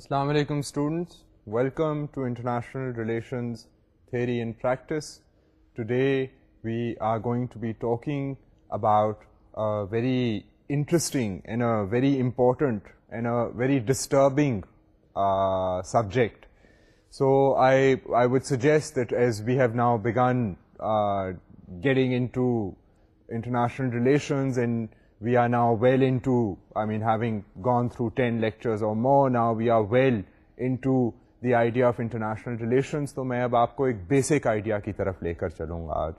السلام علیکم students welcome to international relations theory and practice today we are going to be talking about very interesting and a very important and a very disturbing subject so I I would suggest that as we have now begun getting into international relations and we are now well into I mean having gone through ten lectures or more now we are well into the idea of international relations تو میں اب آپ کو ایک basic idea کی طرف لے کر چلوں گا آج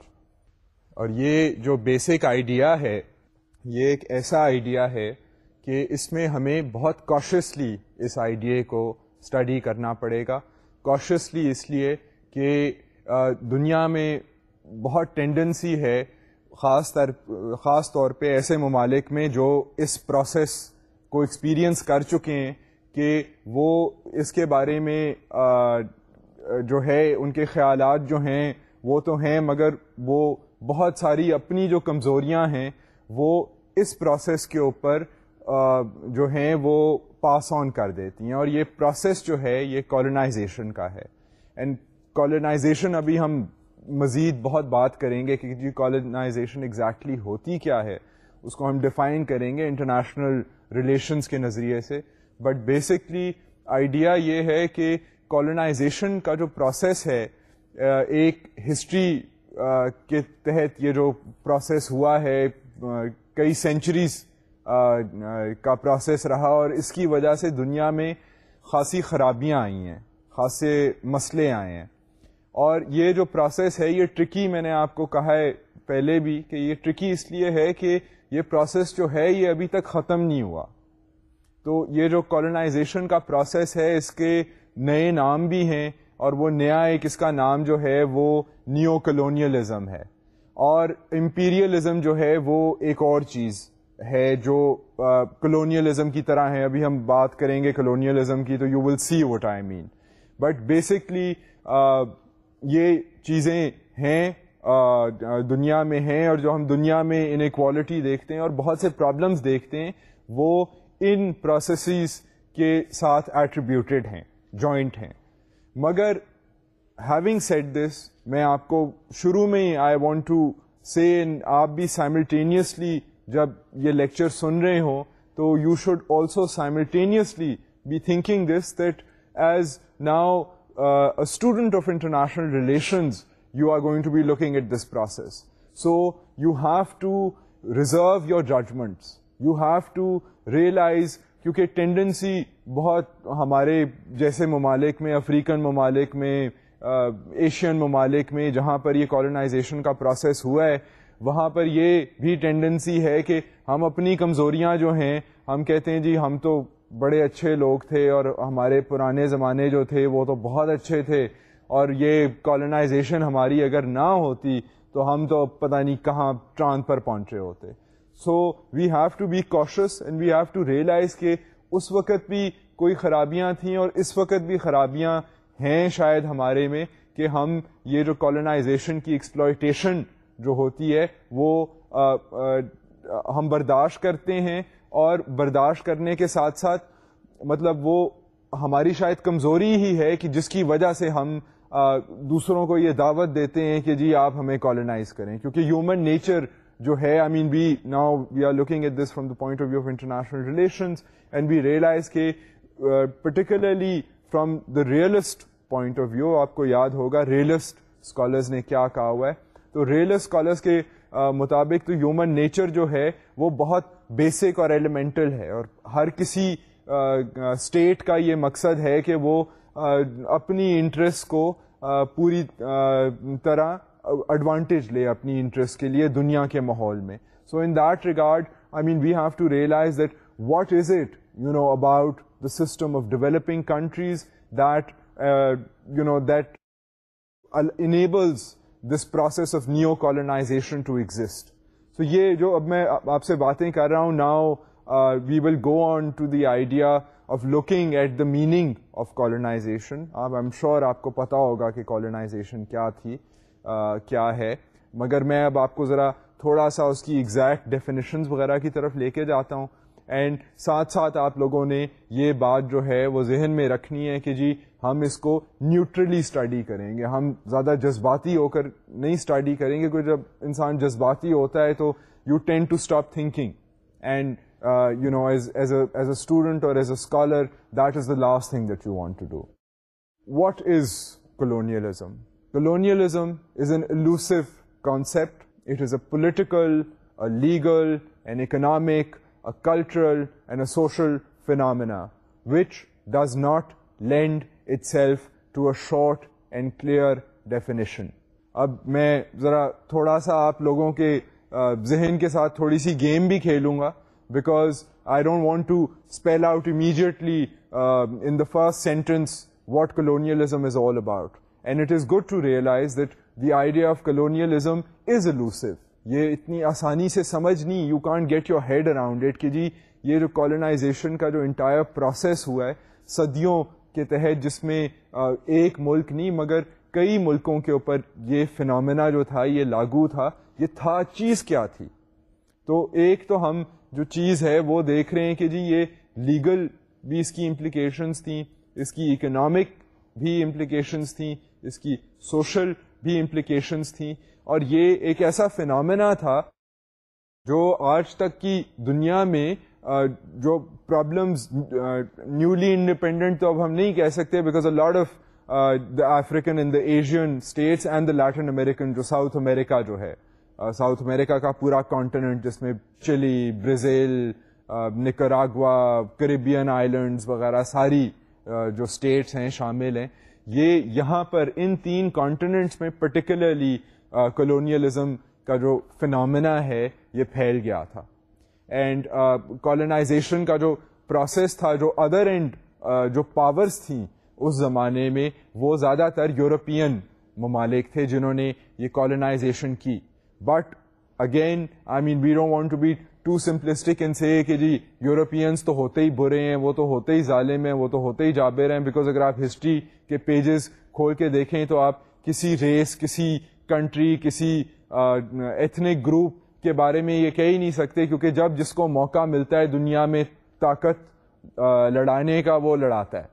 اور یہ جو بیسک آئیڈیا ہے یہ ایک ایسا آئیڈیا ہے کہ اس میں ہمیں بہت کوشیسلی اس آئیڈیا کو اسٹڈی کرنا پڑے گا کوشیسلی اس لیے کہ دنیا میں بہت ٹینڈنسی ہے خاص طر خاص طور پہ ایسے ممالک میں جو اس پروسیس کو ایکسپیرئنس کر چکے ہیں کہ وہ اس کے بارے میں جو ہے ان کے خیالات جو ہیں وہ تو ہیں مگر وہ بہت ساری اپنی جو کمزوریاں ہیں وہ اس پروسیس کے اوپر جو ہیں وہ پاس آن کر دیتی ہیں اور یہ پروسیس جو ہے یہ کالونائزیشن کا ہے اینڈ کالونائزیشن ابھی ہم مزید بہت بات کریں گے جی کالنائزیشن ایگزیکٹلی exactly ہوتی کیا ہے اس کو ہم ڈیفائن کریں گے انٹرنیشنل ریلیشنس کے نظریے سے بٹ بیسکلی آئیڈیا یہ ہے کہ کالنائزیشن کا جو پروسیس ہے ایک ہسٹری کے تحت یہ جو پروسیس ہوا ہے کئی سینچریز کا پروسیس رہا اور اس کی وجہ سے دنیا میں خاصی خرابیاں آئی ہیں خاصے مسئلے آئے ہیں اور یہ جو پروسیس ہے یہ ٹرکی میں نے آپ کو کہا ہے پہلے بھی کہ یہ ٹرکی اس لیے ہے کہ یہ پروسیس جو ہے یہ ابھی تک ختم نہیں ہوا تو یہ جو کالونائزیشن کا پروسیس ہے اس کے نئے نام بھی ہیں اور وہ نیا ایک اس کا نام جو ہے وہ نیو کلونیلزم ہے اور امپیریلزم جو ہے وہ ایک اور چیز ہے جو کلونیلزم کی طرح ہے ابھی ہم بات کریں گے کالونیلزم کی تو you will see what I mean but basically یہ چیزیں ہیں دنیا میں ہیں اور جو ہم دنیا میں ان ایکوالٹی دیکھتے ہیں اور بہت سے پرابلمس دیکھتے ہیں وہ ان پروسیسز کے ساتھ ایٹریبیوٹیڈ ہیں جوائنٹ ہیں مگر ہیونگ سیٹ دس میں آپ کو شروع میں آئی وانٹ ٹو سے آپ بھی سائملٹینیسلی جب یہ لیکچر سن رہے ہوں تو you should also simultaneously be thinking this that as now student of international relations you are going to be looking at this process so you have to reserve your judgements you have to realise کیونکہ tendency بہت ہمارے جیسے ممالک میں African ممالک میں Asian ممالک میں جہاں پر یہ کالونائزیشن کا پروسیس ہوا ہے وہاں پر یہ بھی ٹینڈنسی ہے کہ ہم اپنی کمزوریاں جو ہیں ہم کہتے ہیں جی ہم تو بڑے اچھے لوگ تھے اور ہمارے پرانے زمانے جو تھے وہ تو بہت اچھے تھے اور یہ کالونائزیشن ہماری اگر نہ ہوتی تو ہم تو پتہ نہیں کہاں ٹرانس پر پہنچے ہوتے so we have to be conscious and we have to realise کہ اس وقت بھی کوئی خرابیاں تھیں اور اس وقت بھی خرابیاں ہیں شاید ہمارے میں کہ ہم یہ جو کالونائزیشن کی ایکسپلائٹیشن جو ہوتی ہے وہ آ, آ, ہم برداشت کرتے ہیں اور برداشت کرنے کے ساتھ ساتھ مطلب وہ ہماری شاید کمزوری ہی ہے کہ جس کی وجہ سے ہم دوسروں کو یہ دعوت دیتے ہیں کہ جی آپ ہمیں کالونائز کریں کیونکہ ہیومن نیچر جو ہے I mean we now we are looking at this from the point of view of international relations and we realise کے particularly from the realist point of view آپ کو یاد ہوگا ریئلسٹ اسکالرز نے کیا کہا ہوا ہے تو ریئلسٹ اسکالرس کے مطابق تو ہیومن نیچر جو ہے وہ بہت بیسک اور ایلیمنٹل ہے اور ہر کسی اسٹیٹ کا یہ مقصد ہے کہ وہ اپنی انٹرسٹ کو پوری طرح ایڈوانٹیج لے اپنی انٹرسٹ کے لیے دنیا کے ماحول میں so in that regard I mean we have to realise that what is it you know about the system of developing countries that you know that enables this process of neo colonisation to exist so یہ جو اب میں آپ سے باتیں کر رہا ہوں now we will go on to the idea of looking at the meaning of colonisation آپ آئی ایم شیور آپ کو پتا ہوگا کہ کالونازیشن کیا تھی کیا ہے مگر میں اب آپ کو ذرا تھوڑا سا اس کی ایگزیکٹ ڈیفینیشنز وغیرہ کی طرف لے کے جاتا ہوں اینڈ ساتھ ساتھ آپ لوگوں نے یہ بات جو ہے وہ ذہن میں رکھنی ہے کہ جی ہم اس کو نیوٹرلی اسٹڈی کریں گے ہم زیادہ جذباتی ہو کر نہیں اسٹڈی کریں گے کیونکہ جب انسان جذباتی ہوتا ہے تو you tend to stop thinking and you know as as a as a student or as a scholar that is the last thing that you want to do what is colonialism colonialism is an elusive concept it is a political a legal and economic a cultural and a social phenomena which does not lend itself to a short and clear definition. اب میں ذرا تھوڑا سا آپ لوگوں کے ذہن کے ساتھ تھوڑی سی گیم بھی کھیلوں گا because I don't want to spell out immediately in the first sentence what colonialism is all about and it is good to realise that the idea of colonialism is elusive Losu یہ اتنی آسانی سے سمجھ نہیں you can't get your head around it کہ جی یہ جو کالونائزیشن کا جو انٹائر پروسیس ہوا ہے صدیوں کے تحت جس میں ایک ملک نہیں مگر کئی ملکوں کے اوپر یہ فنامنا جو تھا یہ لاگو تھا یہ تھا چیز کیا تھی تو ایک تو ہم جو چیز ہے وہ دیکھ رہے ہیں کہ جی یہ لیگل بھی اس کی امپلیکیشنس تھیں اس کی اکنامک بھی امپلیکیشنس تھیں اس کی سوشل بھی امپلیکیشنس تھیں اور یہ ایک ایسا فنامنا تھا جو آج تک کی دنیا میں جو پرابلمز نیولی انڈیپینڈنٹ تو اب ہم نہیں کہہ سکتے because a lot of the African in the Asian states and the Latin American جو ساؤتھ امریکہ جو ہے ساؤتھ امریکہ کا پورا کانٹیننٹ جس میں چلی برازیل نکراگوا کریبین آئیلینڈس وغیرہ ساری جو اسٹیٹس ہیں شامل ہیں یہ یہاں پر ان تین کانٹیننٹس میں پرٹیکولرلی کالونیلزم کا جو فنامنا ہے یہ پھیل گیا تھا اینڈ کالونائزیشن کا جو پروسیس تھا جو ادر اینڈ جو پاورس تھیں اس زمانے میں وہ زیادہ تر یورپین ممالک تھے جنہوں نے یہ کالونائزیشن کی but again I mean we don't want to be too simplistic ان سے کہ جی یورپینس تو ہوتے ہی برے ہیں وہ تو ہوتے ہی ظالم ہیں وہ تو ہوتے ہی جابر ہیں بیکاز اگر آپ ہسٹری کے پیجز کھول کے دیکھیں تو آپ کسی ریس کسی کنٹری کسی ایتھنک گروپ کے بارے میں یہ کہہ ہی نہیں سکتے کیونکہ جب جس کو موقع ملتا ہے دنیا میں طاقت لڑانے کا وہ لڑاتا ہے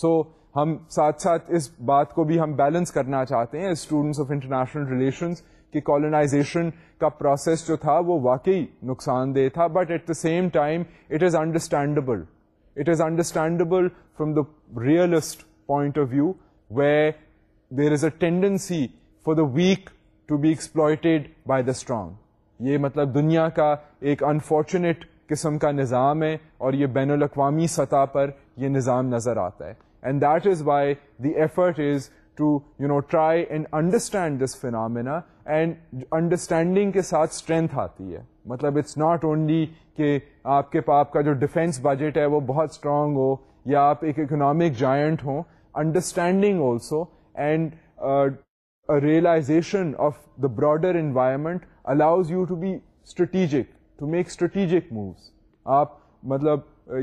سو so, ہم ساتھ ساتھ اس بات کو بھی ہم بیلنس کرنا چاہتے ہیں اسٹوڈنٹس آف انٹرنیشنل ریلیشنس کہ کالونائزیشن کا پروسیس جو تھا وہ واقعی نقصان دہ تھا but at the same time it is understandable it is understandable from the realist point of view way there is a tendency for the weak to be exploited by the strong یہ مطلب دنیا کا ایک unfortunate قسم کا نظام ہے اور یہ بین الاقوامی سطح پر یہ نظام نظر آتا ہے and that is why the effort is to you know try and understand فینامیناڈنگ کے ساتھ آتی مطلب ہے وہ بہت اسٹرانگ ہو یا آپ ایک اکنامک جائنٹ ہوں understanding also and realisation of the broader environment allows you to be strategic to make strategic moves آپ مطلب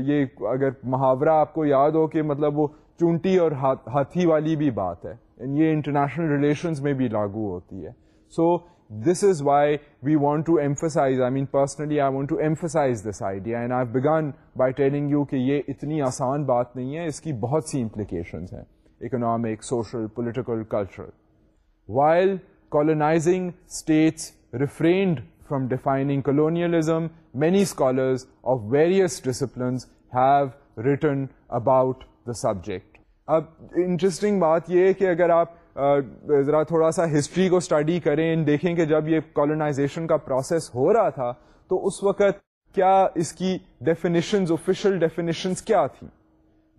یہ اگر محاورہ آپ کو یاد ہو کہ مطلب چونٹی اور ہاتھی والی بھی بات ہے یہ انٹرنیشنل ریلیشنز میں بھی لاگو ہوتی ہے so this is why we want to emphasise I mean personally I want to emphasise this idea and I began by telling you کہ یہ اتنی آسان بات نہیں ہے اس کی بہت سی امپلیکیشنز ہیں economic social political cultural while colonising states refrained from defining colonialism, many scholars of various disciplines have written about the subject. اب انٹرسٹنگ بات یہ ہے کہ اگر آپ ذرا تھوڑا سا ہسٹری کو اسٹڈی کریں دیکھیں کہ جب یہ کالونائزیشن کا پروسیس ہو رہا تھا تو اس وقت کیا اس کی ڈیفینیشنز آفیشیل ڈیفینیشنز کیا تھیں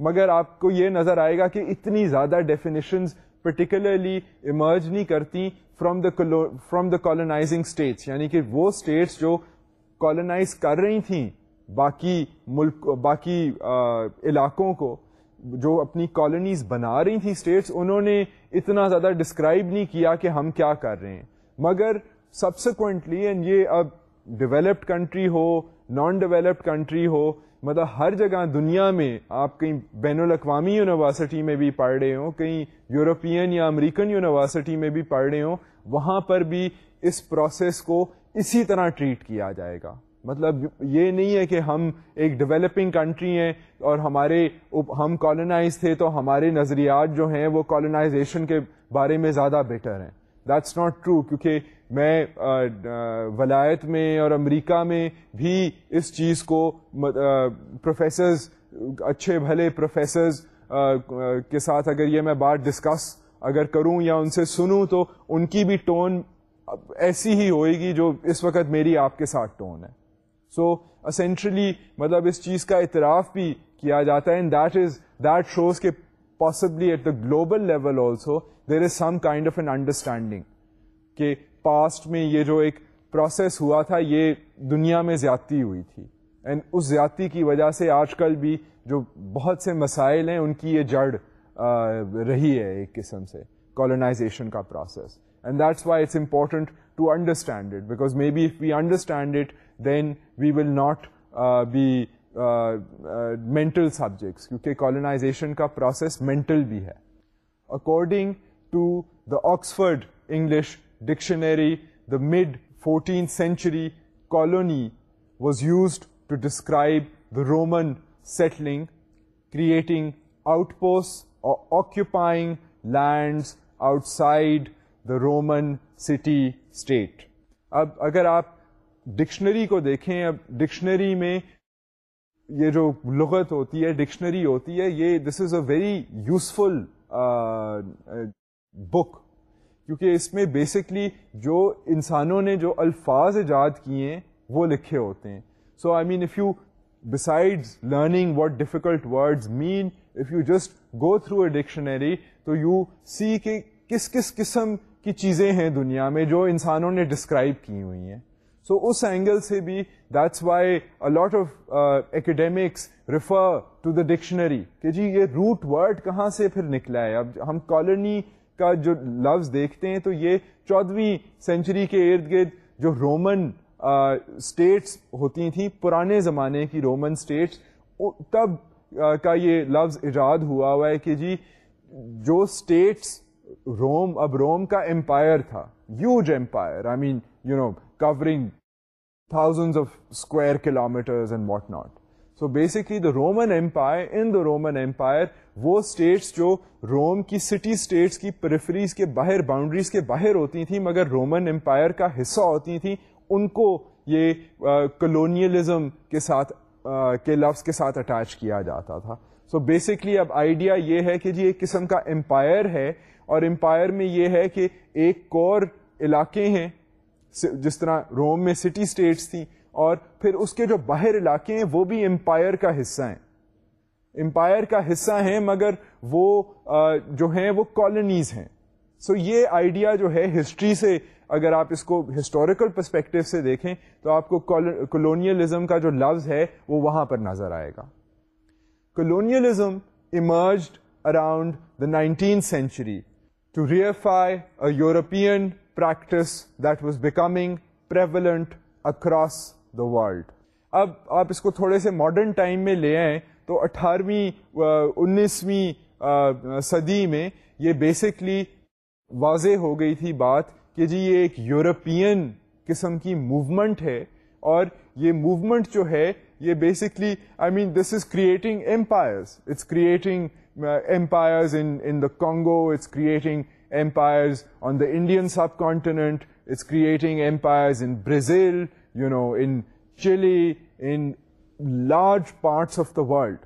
مگر آپ کو یہ نظر آئے گا کہ اتنی زیادہ ڈیفینیشنز پرٹیکولرلی ایمرج نہیں کرتی from the from the colonizing states یعنی کہ وہ اسٹیٹس جو کالونائز کر رہی تھیں باقی ملک باقی علاقوں کو جو اپنی کالونیز بنا رہی تھیں اسٹیٹس انہوں نے اتنا زیادہ ڈسکرائب نہیں کیا کہ ہم کیا کر رہے ہیں مگر سبسیکوئنٹلی اینڈ یہ اب ڈیولپڈ کنٹری ہو نان ڈیولپڈ کنٹری ہو مطلب ہر جگہ دنیا میں آپ کہیں بین الاقوامی یونیورسٹی میں بھی پڑھ رہے ہوں کہیں یورپین یا امریکن یونیورسٹی میں بھی پڑھ رہے ہوں وہاں پر بھی اس پروسیس کو اسی طرح ٹریٹ کیا جائے گا مطلب یہ نہیں ہے کہ ہم ایک ڈیولپنگ کنٹری ہیں اور ہمارے ہم کالونائز تھے تو ہمارے نظریات جو ہیں وہ کالونائزیشن کے بارے میں زیادہ بیٹر ہیں دیٹس ناٹ ٹرو کیونکہ میں ولایت میں اور امریکہ میں بھی اس چیز کو پروفیسرز اچھے بھلے پروفیسرز کے ساتھ اگر یہ میں بات ڈسکس اگر کروں یا ان سے سنوں تو ان کی بھی ٹون ایسی ہی ہوئے گی جو اس وقت میری آپ کے ساتھ ٹون ہے سو اسینٹرلی مطلب اس چیز کا اعتراف بھی کیا جاتا ہے and that is that shows کہ possibly at the global level also there is some kind of an understanding کہ پاسٹ میں یہ جو ایک پروسیس ہوا تھا یہ دنیا میں زیادتی ہوئی تھی اینڈ اس زیادتی کی وجہ سے آج کل بھی جو بہت سے مسائل ہیں ان کی یہ جڑ رہی ہے ایک قسم سے کالونائزیشن کا process and that's why it's important to understand it because maybe if we understand it then we will not be mental subjects کیونکہ کالونائزیشن کا پروسیس مینٹل بھی ہے according to the Oxford English Dictionary the mid fourteen century colony was used to describe the Roman settling creating outpost or occupying lands outside the Roman city state اب اگر آپ dictionary کو دیکھیں اب dictionary میں یہ جو لغت ہوتی ہے ڈکشنری ہوتی ہے یہ this is a very useful book کیونکہ اس میں بیسکلی جو انسانوں نے جو الفاظ ایجاد کیے ہیں وہ لکھے ہوتے ہیں so I mean if you beside learning what difficult words mean if you just go through a dictionary تو یو سی کہ کس کس قسم کی چیزیں ہیں دنیا میں جو انسانوں نے ڈسکرائب کی ہوئی ہیں سو اس اینگل سے بھی that's why white of academics refer to the dictionary کہ جی یہ روٹ ورڈ کہاں سے پھر نکلا ہے اب ہم کالونی کا جو لفظ دیکھتے ہیں تو یہ چودویں سینچری کے ارد گرد جو رومن اسٹیٹس ہوتی تھیں پرانے زمانے کی رومن اسٹیٹس تب کا یہ لفظ ایجاد ہوا ہوا ہے کہ جی جو اسٹیٹس روم اب روم کا امپائر تھا huge empire I mean you know covering thousands meters in what not so basically the Roman empire in the Roman Empire, وہ اسٹیٹس جو روم کی سٹی اسٹیٹس کی پریفریز کے باہر باؤنڈریز کے باہر ہوتی تھیں مگر رومن امپائر کا حصہ ہوتی تھیں ان کو یہ کلونیلزم کے ساتھ کے لفظ کے ساتھ اٹیچ کیا جاتا تھا سو بیسکلی اب آئیڈیا یہ ہے کہ جی ایک قسم کا امپائر ہے اور امپائر میں یہ ہے کہ ایک کور علاقے ہیں جس طرح روم میں سٹی اسٹیٹس تھیں اور پھر اس کے جو باہر علاقے ہیں وہ بھی امپائر کا حصہ ہیں امپائر کا حصہ ہیں مگر وہ جو ہیں وہ کالونیز ہیں سو یہ آئیڈیا جو ہے ہسٹری سے اگر آپ اس کو ہسٹوریکل پرسپیکٹو سے دیکھیں تو آپ کو کولونیلزم کا جو لفظ ہے وہ وہاں پر نظر آئے گا colonialism emerged around the nineteen century to reify European practice that was becoming prevalent across the world اب آپ اس کو تھوڑے سے ماڈرن ٹائم میں لے آئیں تو اٹھارہویں انیسویں صدی میں یہ بیسکلی واضح ہو گئی تھی بات کہ جی یہ ایک یورپین قسم کی موومنٹ ہے اور یہ موومنٹ جو ہے یہ basically I mean this is creating empires it's creating empires in the Congo it's creating empires on the Indian subcontinent. It's creating empires in Brazil, you know, in Chile, in large parts of the world.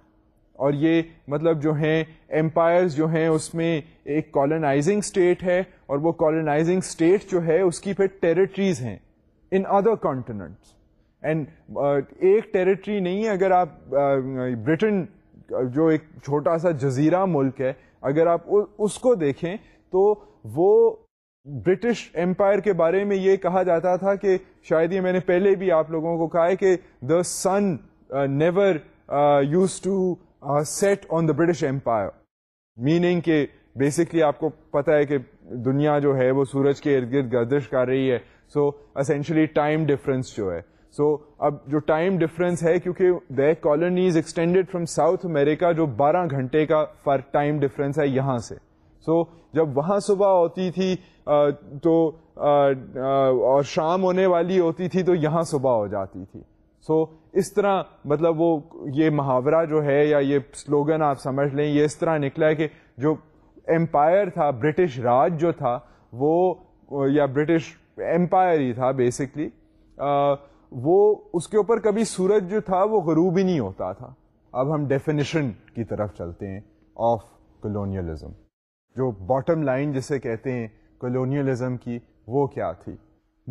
اور یہ مطلب جو ہیں umpires جو ہیں اس میں ایک کالنائزنگ state ہے اور وہ کالنائزنگ اسٹیٹ جو ہے اس کی پھر ٹیریٹریز ہیں ان ادر کانٹیننٹس اینڈ ایک ٹیریٹری نہیں ہے اگر آپ بریٹن جو ایک چھوٹا سا جزیرہ ملک ہے اگر آپ اس کو دیکھیں تو وہ برٹش امپائر کے بارے میں یہ کہا جاتا تھا کہ شاید یہ میں نے پہلے بھی آپ لوگوں کو کہا ہے کہ the sun never use to set on the British empire meaning کہ بیسکلی آپ کو پتا ہے کہ دنیا جو ہے وہ سورج کے ارد گرد گردش کر رہی ہے سو اسینشلی ٹائم ڈفرینس جو ہے سو so, اب جو ٹائم ڈفرینس ہے کیونکہ they colonies extended from South America جو بارہ گھنٹے کا فار ٹائم ڈفرینس ہے یہاں سے سو so, جب وہاں صبح ہوتی تھی آ, تو آ, آ, اور شام ہونے والی ہوتی تھی تو یہاں صبح ہو جاتی تھی سو so, اس طرح مطلب وہ یہ محاورہ جو ہے یا یہ سلوگن آپ سمجھ لیں یہ اس طرح نکلا ہے کہ جو امپائر تھا برٹش راج جو تھا وہ یا برٹش امپائر ہی تھا بیسکلی وہ اس کے اوپر کبھی سورج جو تھا وہ غروب ہی نہیں ہوتا تھا اب ہم ڈیفینیشن کی طرف چلتے ہیں آف کلونیلزم جو باٹم لائن جسے کہتے ہیں کالونیلزم کی وہ کیا تھی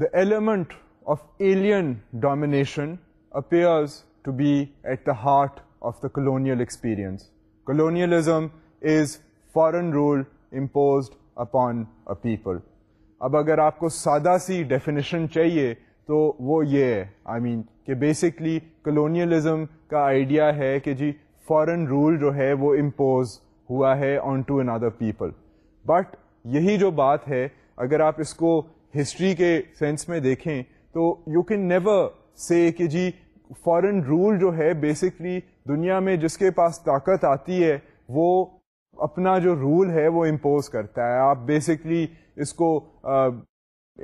the element of alien domination appears to be at the heart of the colonial experience colonialism is foreign rule imposed upon a people اب اگر آپ کو سادہ سی ڈیفینیشن چاہیے تو وہ یہ ہے آئی مین کہ بیسکلی کلونیلزم کا آئیڈیا ہے کہ جی فارن رول جو ہے وہ امپوز ہوا ہے on to another people but یہی جو بات ہے اگر آپ اس کو ہسٹری کے سینس میں دیکھیں تو یو کین نیور سے کہ جی فارن رول جو ہے بیسکلی دنیا میں جس کے پاس طاقت آتی ہے وہ اپنا جو رول ہے وہ امپوز کرتا ہے آپ بیسکلی اس کو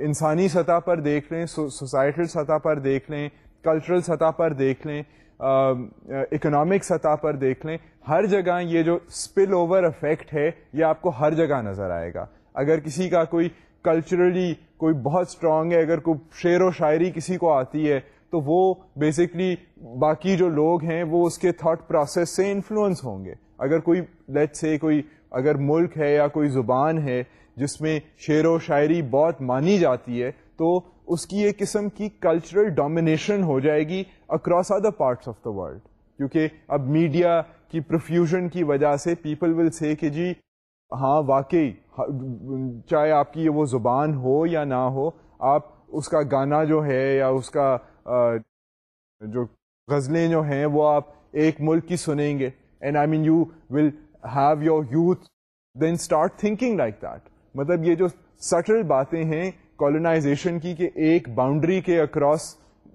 انسانی سطح پر دیکھ لیں سوسائٹل سطح پر دیکھ لیں کلچرل سطح پر دیکھ لیں اکنامک سطح پر دیکھ لیں ہر جگہ یہ جو اسپل اوور افیکٹ ہے یہ آپ کو ہر جگہ نظر آئے گا اگر کسی کا کوئی کلچرلی کوئی بہت اسٹرانگ ہے اگر کوئی شعر و شاعری کسی کو آتی ہے تو وہ بیسکلی باقی جو لوگ ہیں وہ اس کے تھاٹ پروسیس سے انفلوئنس ہوں گے اگر کوئی لیٹ سے کوئی اگر ملک ہے یا کوئی زبان ہے جس میں شعر و شاعری بہت مانی جاتی ہے تو اس کی ایک قسم کی کلچرل ڈومینیشن ہو جائے گی across other parts of the world کیونکہ اب میڈیا کی پروفیوژن کی وجہ سے پیپل ول سے کہ جی ہاں واقعی چاہے آپ کی وہ زبان ہو یا نہ ہو آپ اس کا گانا جو ہے یا اس کا جو غزلیں جو ہیں وہ آپ ایک ملک کی سنیں گے and I mean you will have your youth then start thinking like that مطلب یہ جو سٹل باتیں ہیں کالونازیشن کی کہ ایک باؤنڈری کے اکراس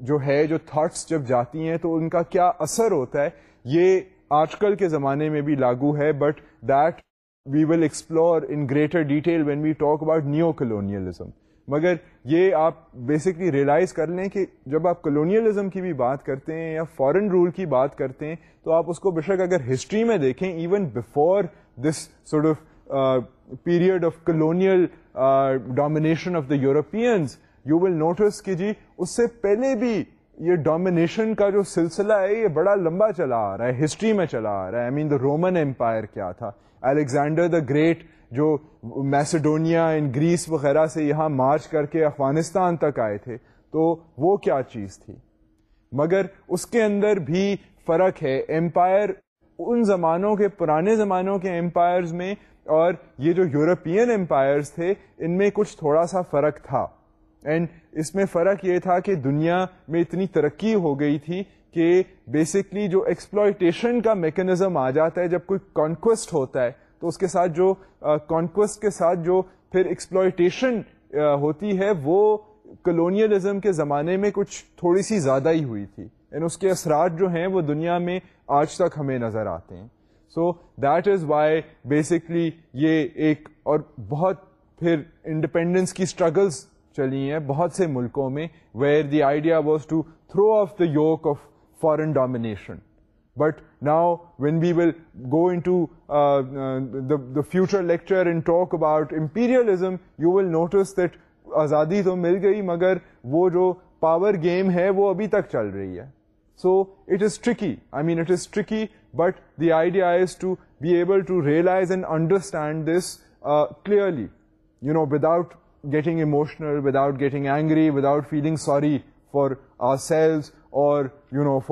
جو ہے جو تھاٹس جب جاتی ہیں تو ان کا کیا اثر ہوتا ہے یہ آج کل کے زمانے میں بھی لاگو ہے but that we will explore in greater detail when we talk about neo colonialism مگر یہ آپ بیسکلی ریئلائز کر لیں کہ جب آپ کلونیلزم کی بھی بات کرتے ہیں یا فارن رول کی بات کرتے ہیں تو آپ اس کو بے اگر ہسٹری میں دیکھیں even before this of period of colonial domination of the Europeans you will notice کہ جی اس سے پہلے بھی یہ ڈومینیشن کا جو سلسلہ ہے یہ بڑا لمبا چلا آ رہا ہے ہسٹری میں چلا آ رہا ہے مین دا رومن امپائر کیا تھا الیگزینڈر دا گریٹ جو میسیڈونیا ان گریس وغیرہ سے یہاں مارچ کر کے افغانستان تک آئے تھے تو وہ کیا چیز تھی مگر اس کے اندر بھی فرق ہے امپائر ان زمانوں کے پرانے زمانوں کے امپائرز میں اور یہ جو یورپین امپائرس تھے ان میں کچھ تھوڑا سا فرق تھا اینڈ اس میں فرق یہ تھا کہ دنیا میں اتنی ترقی ہو گئی تھی کہ بیسکلی جو ایکسپلائٹیشن کا میکینزم آ جاتا ہے جب کوئی کانکوسٹ ہوتا ہے تو اس کے ساتھ جو کانکوسٹ کے ساتھ جو پھر ایکسپلائٹیشن ہوتی ہے وہ کلونیلزم کے زمانے میں کچھ تھوڑی سی زیادہ ہی ہوئی تھی اینڈ اس کے اثرات جو ہیں وہ دنیا میں آج تک ہمیں نظر آتے ہیں so that is why basically یہ ایک اور بہت پھر انڈیپینڈنس کی اسٹرگلس چلی ہیں بہت سے ملکوں میں where the idea was to throw off the yoke of foreign domination but now when we will go into the future lecture and talk about imperialism you will notice that آزادی تو مل گئی مگر وہ جو پاور گیم ہے وہ ابھی تک چل رہی ہے so it is tricky I mean it is tricky but the idea understand this clearly getting emotional without getting angry without feeling sorry for selves اور جو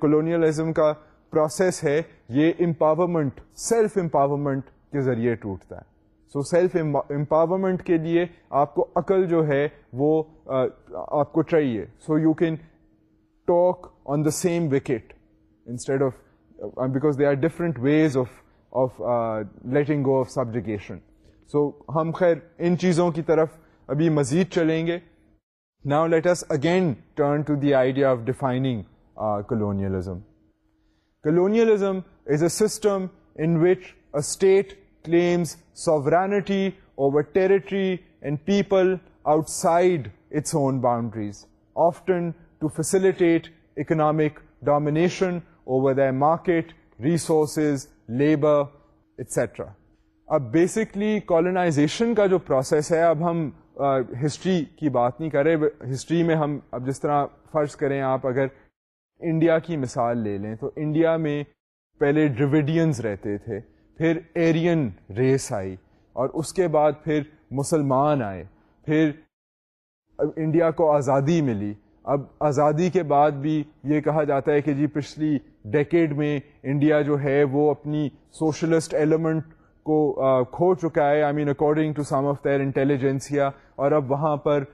کلونیلزم کا پروسیس ہے یہ امپاورمنٹ سیلف امپاورمنٹ کے ذریعے ٹوٹتا ہے سو سیلف امپاورمنٹ کے لیے آپ کو عقل جو ہے وہ آپ کو چاہیے so you can talk on the same wicket instead of because they are different ways of of letting go of subjugation so ہم خیر ان چیزوں کی طرف ابھی مزید چلیں گے now let's again turn to the idea of defining colonialism colonialism is a system in which a state claims sovereignty over territory and people outside its own boundaries, often to facilitate economic domination over their market, resources, labor, etc. اب basically colonisation کا جو process ہے اب ہم history کی بات نہیں کر رہے ہسٹری میں ہم اب جس طرح فرض کریں آپ اگر انڈیا کی مثال لے لیں تو انڈیا میں پہلے ڈریویڈینز رہتے تھے پھر ایرین ریس آئی اور اس کے بعد پھر مسلمان آئے پھر انڈیا کو آزادی ملی اب آزادی کے بعد بھی یہ کہا جاتا ہے کہ جی پچھلی ڈیکیڈ میں انڈیا جو ہے وہ اپنی سوشلسٹ ایلیمنٹ کو کھو چکا ہے I mean according to some of their intelligentsia اور اب وہاں پر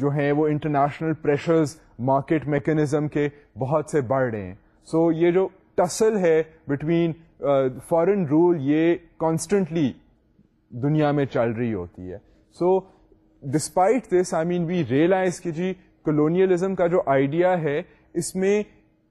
جو ہیں وہ انٹرنیشنل پریشرز مارکیٹ میکینزم کے بہت سے بڑھ رہے ہیں سو so, یہ جو ٹسل ہے بٹوین فارن رول یہ کانسٹنٹلی دنیا میں چل رہی ہوتی ہے so despite this I mean we realise کہ جی کلونیلزم کا جو آئیڈیا ہے اس میں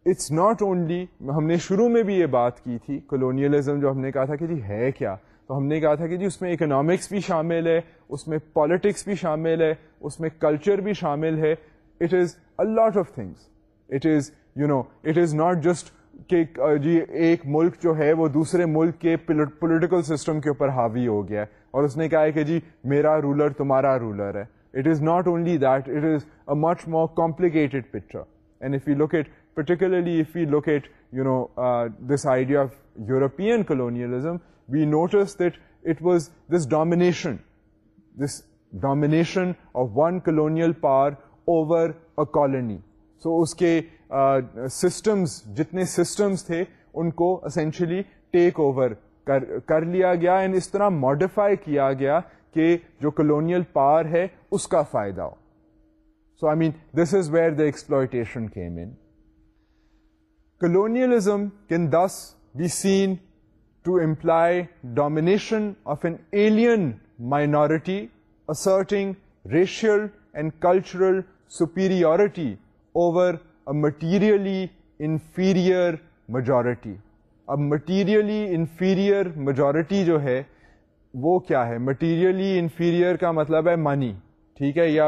اٹس ناٹ اونلی ہم نے شروع میں بھی یہ بات کی تھی کلونیلزم جو ہم نے کہا تھا کہ جی ہے کیا تو ہم نے کہا تھا کہ جی اس میں اکنامکس بھی شامل ہے اس میں پالیٹکس بھی شامل ہے اس میں کلچر بھی شامل ہے it is a lot of things it is you know it is not just کہ جی ایک ملک جو ہے وہ دوسرے ملک کے پولیٹیکل سسٹم کے اوپر حاوی ہو گیا ہے اور اس نے کہا ہے کہ جی میرا رولر تمہارا رولر ہے it is not only that it is a much more complicated picture and if you look at particularly if you look at you know this idea of European colonialism we notice that it was this domination this domination of one colonial power over a colony so اس کے systems جتنے systems تھے ان کو essentially take over کر لیا گیا and اس طرح modify کیا گیا کہ جو کلونیل پار ہے اس کا فائدہ ہو so I mean this is where the exploitation کے main colonialism can this be seen to imply domination of an alien minority asserting racial and cultural superiority over a materially inferior majority اب materially inferior majority جو ہے وہ کیا ہے materially inferior کا مطلب ہے منی ٹھیک ہے یا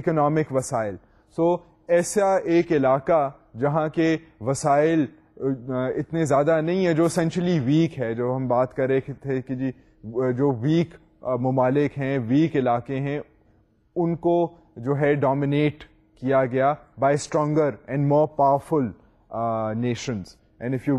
اکنامک وسائل سو so, ایسا ایک علاقہ جہاں کے وسائل اتنے زیادہ نہیں ہے جو سینچلی ویک ہے جو ہم بات کریں تھے کہ جی جو ویک ممالک ہیں ویک علاقے ہیں ان کو جو ہے ڈومینیٹ کیا گیا by stronger and more powerful nations and if you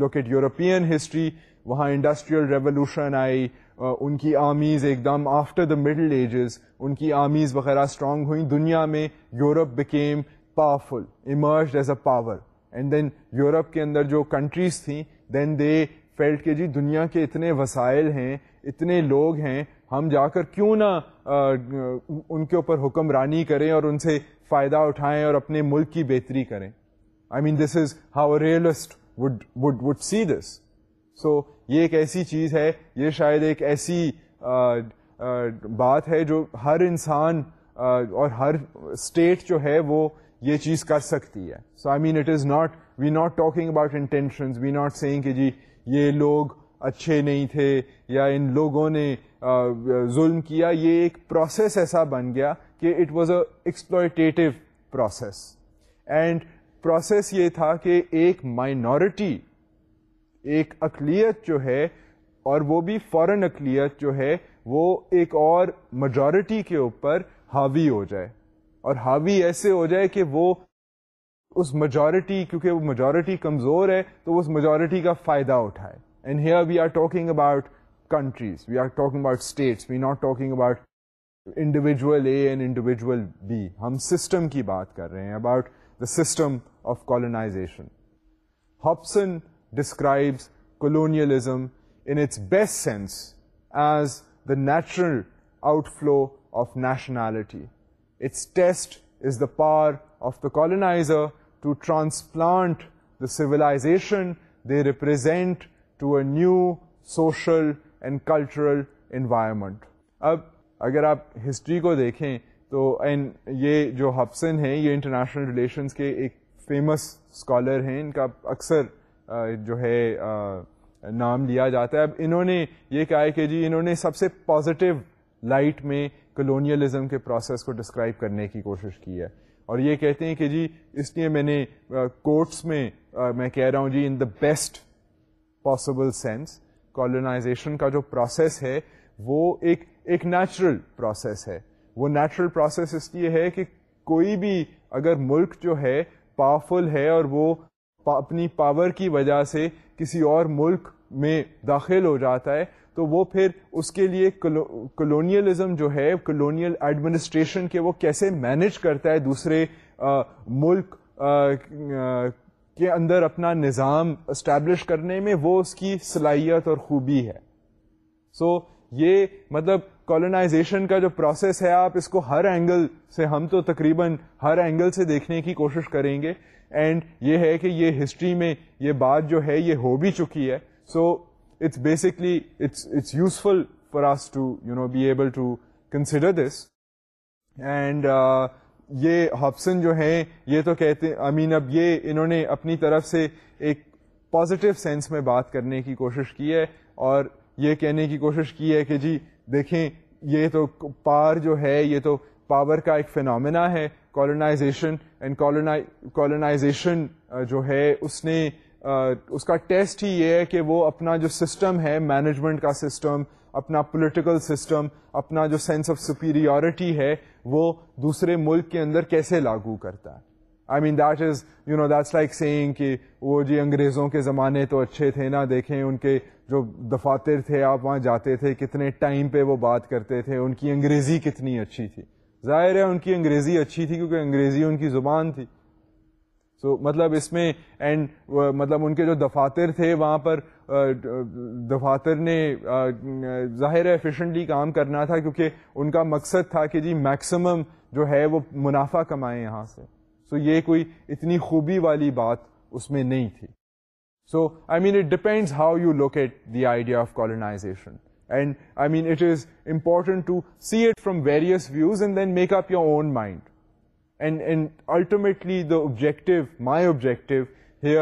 look at European history وہاں انڈسٹریل ریولیوشن آئی uh, ان کی آرمیز ایک دم آفٹر دا مڈل ایجز ان کی آرمیز وغیرہ اسٹرانگ ہوئیں دنیا میں Europe became powerful emerge as a power and then Europe کے اندر جو کنٹریز تھیں دین دے فیلڈ کے جی دنیا کے اتنے وسائل ہیں اتنے لوگ ہیں ہم جا کر کیوں نہ ان کے اوپر حکمرانی کریں اور ان سے فائدہ اٹھائیں اور اپنے ملک کی بہتری کریں I mean this is how realist would would would see this so یہ ایک ایسی چیز ہے یہ شاید ایک ایسی بات ہے جو ہر انسان اور ہر اسٹیٹ جو ہے وہ یہ چیز کر سکتی ہے so I mean it is not we not talking about intentions we not saying کہ جی یہ لوگ اچھے نہیں تھے یا ان لوگوں نے ظلم کیا یہ ایک پروسیس ایسا بن گیا کہ it was a exploitative process and process یہ تھا کہ ایک مائنورٹی ایک اقلیت جو ہے اور وہ بھی فورن اقلیت جو ہے وہ ایک اور میجورٹی کے اوپر حاوی ہو جائے اور حاوی ایسے ہو جائے کہ وہ اس میجورٹی کیونکہ وہ میجورٹی کمزور ہے تو وہ اس میجورٹی کا فائدہ اٹھائے and here we are talking about countries we are talk about state we not talking about individual A and individual B ہم سسٹم کی بات کر رہے ہیں about system of colonization Hobson describe colonialism in its best sense as the natural outflow of nationality its test is the power of the colonizer to transplant the civilization they represent to a new social and cultural environment اب اگر آپ history کو دیکھیں تو and یہ جو Hobson ہیں یہ انٹرنیشنل ریلیشنس کے ایک فیمس اسکالر ہیں ان کا اکثر جو ہے نام لیا جاتا ہے اب انہوں نے یہ کہا ہے کہ جی انہوں نے سب سے پازیٹیو لائٹ میں کلونیلزم کے پروسیس کو ڈسکرائب کرنے کی کوشش کی ہے اور یہ کہتے ہیں کہ جی اس لیے میں نے کورٹس میں میں کہہ رہا ہوں جی in the best possible sense colonization کا جو پروسیس ہے وہ ایک ایک نیچرل پروسیس ہے وہ نیچرل پروسیس اس لیے ہے کہ کوئی بھی اگر ملک جو ہے پاورفل ہے اور وہ اپنی پاور کی وجہ سے کسی اور ملک میں داخل ہو جاتا ہے تو وہ پھر اس کے لیے کلونیلزم جو ہے کلونیل ایڈمنسٹریشن کے وہ کیسے مینج کرتا ہے دوسرے ملک کے اندر اپنا نظام اسٹیبلش کرنے میں وہ اس کی صلاحیت اور خوبی ہے سو so, یہ مطلب کالونائزیشن کا جو پروسیس ہے آپ اس کو ہر اینگل سے ہم تو تقریباً ہر اینگل سے دیکھنے کی کوشش کریں گے اینڈ یہ ہے کہ یہ ہسٹری میں یہ بات جو ہے یہ ہو بھی چکی ہے so it's basically it's it's useful for us to you know be able to consider this and یہ حفسن جو ہیں یہ تو کہتے آئی مین اب یہ انہوں نے اپنی طرف سے ایک پازیٹیو سینس میں بات کرنے کی کوشش کی ہے اور یہ کہنے کی کوشش کی ہے کہ جی دیکھیں یہ تو پار جو ہے یہ تو پاور کا ایک فنامنا ہے کالونائزیشن اینڈ کالونا کالونائزیشن جو ہے اس نے اس کا ٹیسٹ ہی یہ ہے کہ وہ اپنا جو سسٹم ہے مینجمنٹ کا سسٹم اپنا پولیٹیکل سسٹم اپنا جو سینس آف سپیریورٹی ہے وہ دوسرے ملک کے اندر کیسے لاگو کرتا ہے I mean that is you know that's like saying کہ وہ جی انگریزوں کے زمانے تو اچھے تھے نا دیکھیں ان کے جو دفاتر تھے آپ وہاں جاتے تھے کتنے ٹائم پہ وہ بات کرتے تھے ان کی انگریزی کتنی اچھی تھی ظاہر ہے ان کی انگریزی اچھی تھی کیونکہ انگریزی ان کی زبان تھی سو مطلب اس میں اینڈ مطلب ان کے جو دفاتر تھے وہاں پر دفاتر نے ظاہر ایفیشنٹلی کام کرنا تھا کیونکہ ان کا مقصد تھا کہ جی میکسیمم جو ہے وہ منافع کمائیں یہاں سے سو یہ کوئی اتنی خوبی والی بات اس میں نہیں تھی so I mean it depends how you locate the idea of colonization and I mean it is important to see it from various views and then make up your own mind objective my objective standing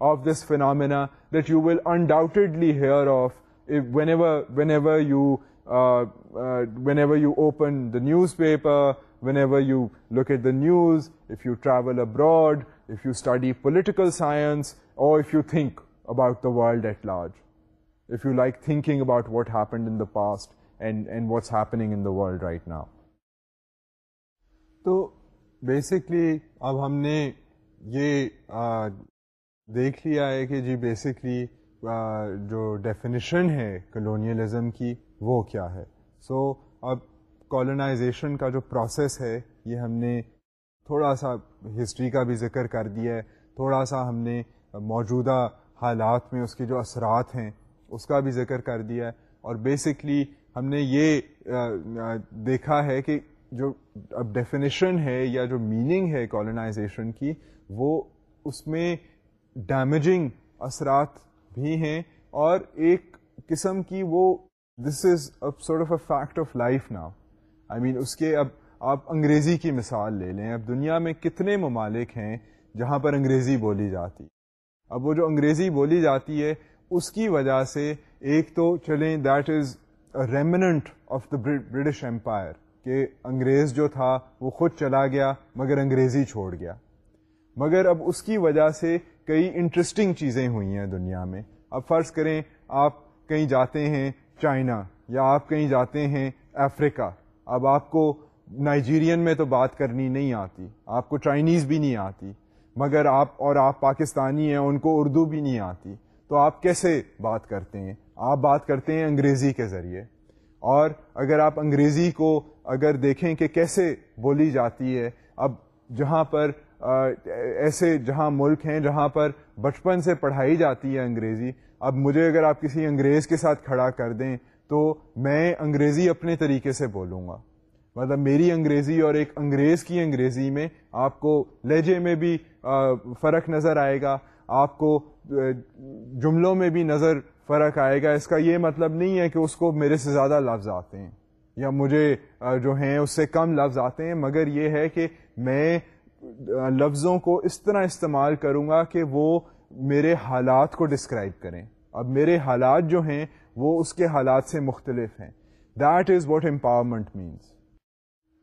of this phenomena here of open the newspaper news abroad study political science اور world at large if you like thinking about what happened in the past and what's happening in the world right now تو basically اب ہم نے یہ دیکھ لیا ہے کہ جی بیسکلی جو ڈیفینیشن ہے کلونیلزم کی وہ کیا ہے سو اب کالونائزیشن کا جو پروسیس ہے یہ ہم نے تھوڑا سا ہسٹری کا بھی ذکر کر دیا ہے تھوڑا سا ہم نے موجودہ حالات میں اس کے جو اثرات ہیں اس کا بھی ذکر کر دیا ہے اور بیسکلی ہم نے یہ دیکھا ہے کہ جو اب ڈیفینیشن ہے یا جو میننگ ہے کالونائزیشن کی وہ اس میں ڈیمیجنگ اثرات بھی ہیں اور ایک قسم کی وہ دس از اب sort of a fact of life نا آئی مین اس کے اب آپ انگریزی کی مثال لے لیں اب دنیا میں کتنے ممالک ہیں جہاں پر انگریزی بولی جاتی اب وہ جو انگریزی بولی جاتی ہے اس کی وجہ سے ایک تو چلیں that is remnant of the British empire کہ انگریز جو تھا وہ خود چلا گیا مگر انگریزی چھوڑ گیا مگر اب اس کی وجہ سے کئی انٹرسٹنگ چیزیں ہوئی ہیں دنیا میں اب فرض کریں آپ کہیں جاتے ہیں چائنا یا آپ کہیں جاتے ہیں افریقہ اب آپ کو نائجیرین میں تو بات کرنی نہیں آتی آپ کو چائنیز بھی نہیں آتی مگر آپ اور آپ پاکستانی ہیں ان کو اردو بھی نہیں آتی تو آپ کیسے بات کرتے ہیں آپ بات کرتے ہیں انگریزی کے ذریعے اور اگر آپ انگریزی کو اگر دیکھیں کہ کیسے بولی جاتی ہے اب جہاں پر ایسے جہاں ملک ہیں جہاں پر بچپن سے پڑھائی جاتی ہے انگریزی اب مجھے اگر آپ کسی انگریز کے ساتھ کھڑا کر دیں تو میں انگریزی اپنے طریقے سے بولوں گا مطلب میری انگریزی اور ایک انگریز کی انگریزی میں آپ کو لہجے میں بھی فرق نظر آئے گا آپ کو جملوں میں بھی نظر فرق آئے گا اس کا یہ مطلب نہیں ہے کہ اس کو میرے سے زیادہ لفظ آتے ہیں یا مجھے جو ہیں اس سے کم لفظ آتے ہیں مگر یہ ہے کہ میں لفظوں کو اس طرح استعمال کروں گا کہ وہ میرے حالات کو ڈسکرائب کریں اب میرے حالات جو ہیں وہ اس کے حالات سے مختلف ہیں that is what empowerment means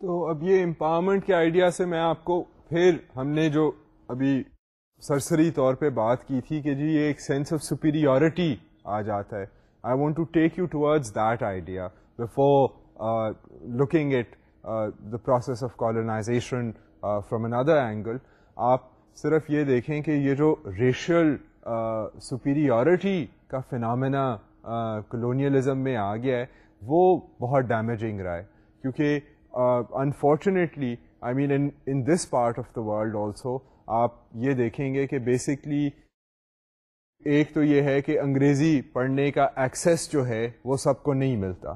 تو اب یہ امپاورمنٹ کے آئیڈیا سے میں آپ کو پھر ہم نے جو ابھی سرسری طور پہ بات کی تھی کہ جی یہ ایک سینس آف سپیریورٹی آ جاتا ہے I want to take you towards that idea before looking it process of colonization from another angle آپ صرف یہ دیکھیں کہ یہ جو ریشل سپیریورٹی uh, کا فنامنا کلونیلزم uh, میں آ گیا ہے وہ بہت ڈیمیجنگ رہا ہے کیونکہ unfortunately I mean in this part of the world also آپ یہ دیکھیں گے کہ بیسکلی ایک تو یہ ہے کہ انگریزی پڑھنے کا ایکسیس جو ہے وہ سب کو نہیں ملتا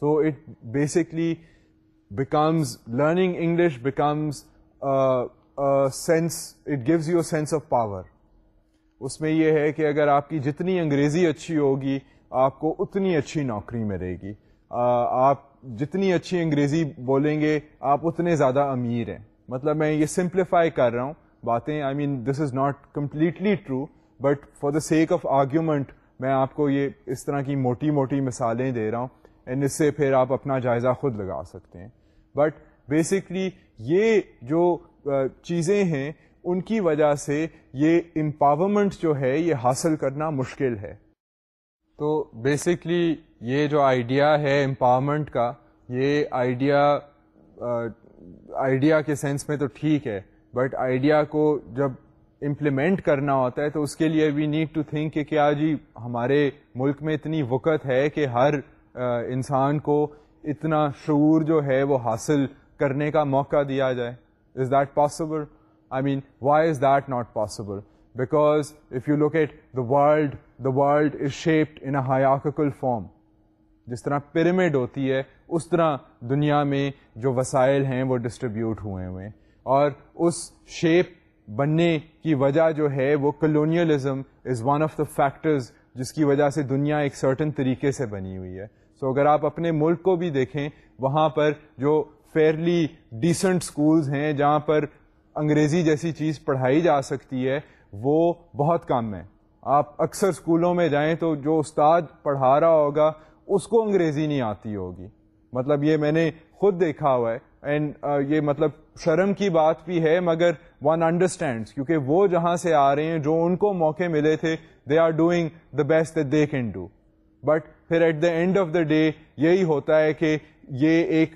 so it basically becomes learning English becomes sense it gives you sense of power اس میں یہ ہے کہ اگر آپ کی جتنی انگریزی اچھی ہوگی آپ کو اتنی اچھی نوکری ملے گی آپ جتنی اچھی انگریزی بولیں گے آپ اتنے زیادہ امیر ہیں مطلب میں یہ سمپلیفائی کر رہا ہوں باتیں I mean this is not completely true but for the sake of argument میں آپ کو یہ اس طرح کی موٹی موٹی مثالیں دے رہا ہوں اینڈ اس سے پھر آپ اپنا جائزہ خود لگا سکتے ہیں بٹ بیسکلی یہ جو چیزیں ہیں ان کی وجہ سے یہ امپاورمنٹ جو ہے یہ حاصل کرنا مشکل ہے تو بیسکلی یہ جو آئیڈیا ہے امپاورمنٹ کا یہ آئیڈیا آئیڈیا کے سینس میں تو ٹھیک ہے بٹ آئیڈیا کو جب امپلیمنٹ کرنا ہوتا ہے تو اس کے لیے وی نیڈ ٹو تھنک کہ کیا جی ہمارے ملک میں اتنی وقت ہے کہ ہر انسان کو اتنا شعور جو ہے وہ حاصل کرنے کا موقع دیا جائے is that possible I mean why is that not possible because if you look at the world the world is shaped in a hierarchical form جس طرح پیرمڈ ہوتی ہے اس طرح دنیا میں جو وسائل ہیں وہ ڈسٹریبیوٹ ہوئے ہوئے ہیں اور اس شیپ بننے کی وجہ جو ہے وہ colonialism is one of the factors جس کی وجہ سے دنیا ایک سرٹن طریقے سے بنی ہوئی ہے سو so اگر آپ اپنے ملک کو بھی دیکھیں وہاں پر جو فیئرلی ڈیسنٹ اسکولز ہیں جہاں پر انگریزی جیسی چیز پڑھائی جا سکتی ہے وہ بہت کم ہے آپ اکثر اسکولوں میں جائیں تو جو استاد پڑھا رہا ہوگا اس کو انگریزی نہیں آتی ہوگی مطلب یہ میں نے خود دیکھا ہوا ہے اینڈ uh, یہ مطلب شرم کی بات بھی ہے مگر ون انڈرسٹینڈ کیونکہ وہ جہاں سے آ رہے ہیں جو ان کو موقع ملے تھے they are doing the best they can do but پھر at the end of the day یہی ہوتا ہے کہ یہ ایک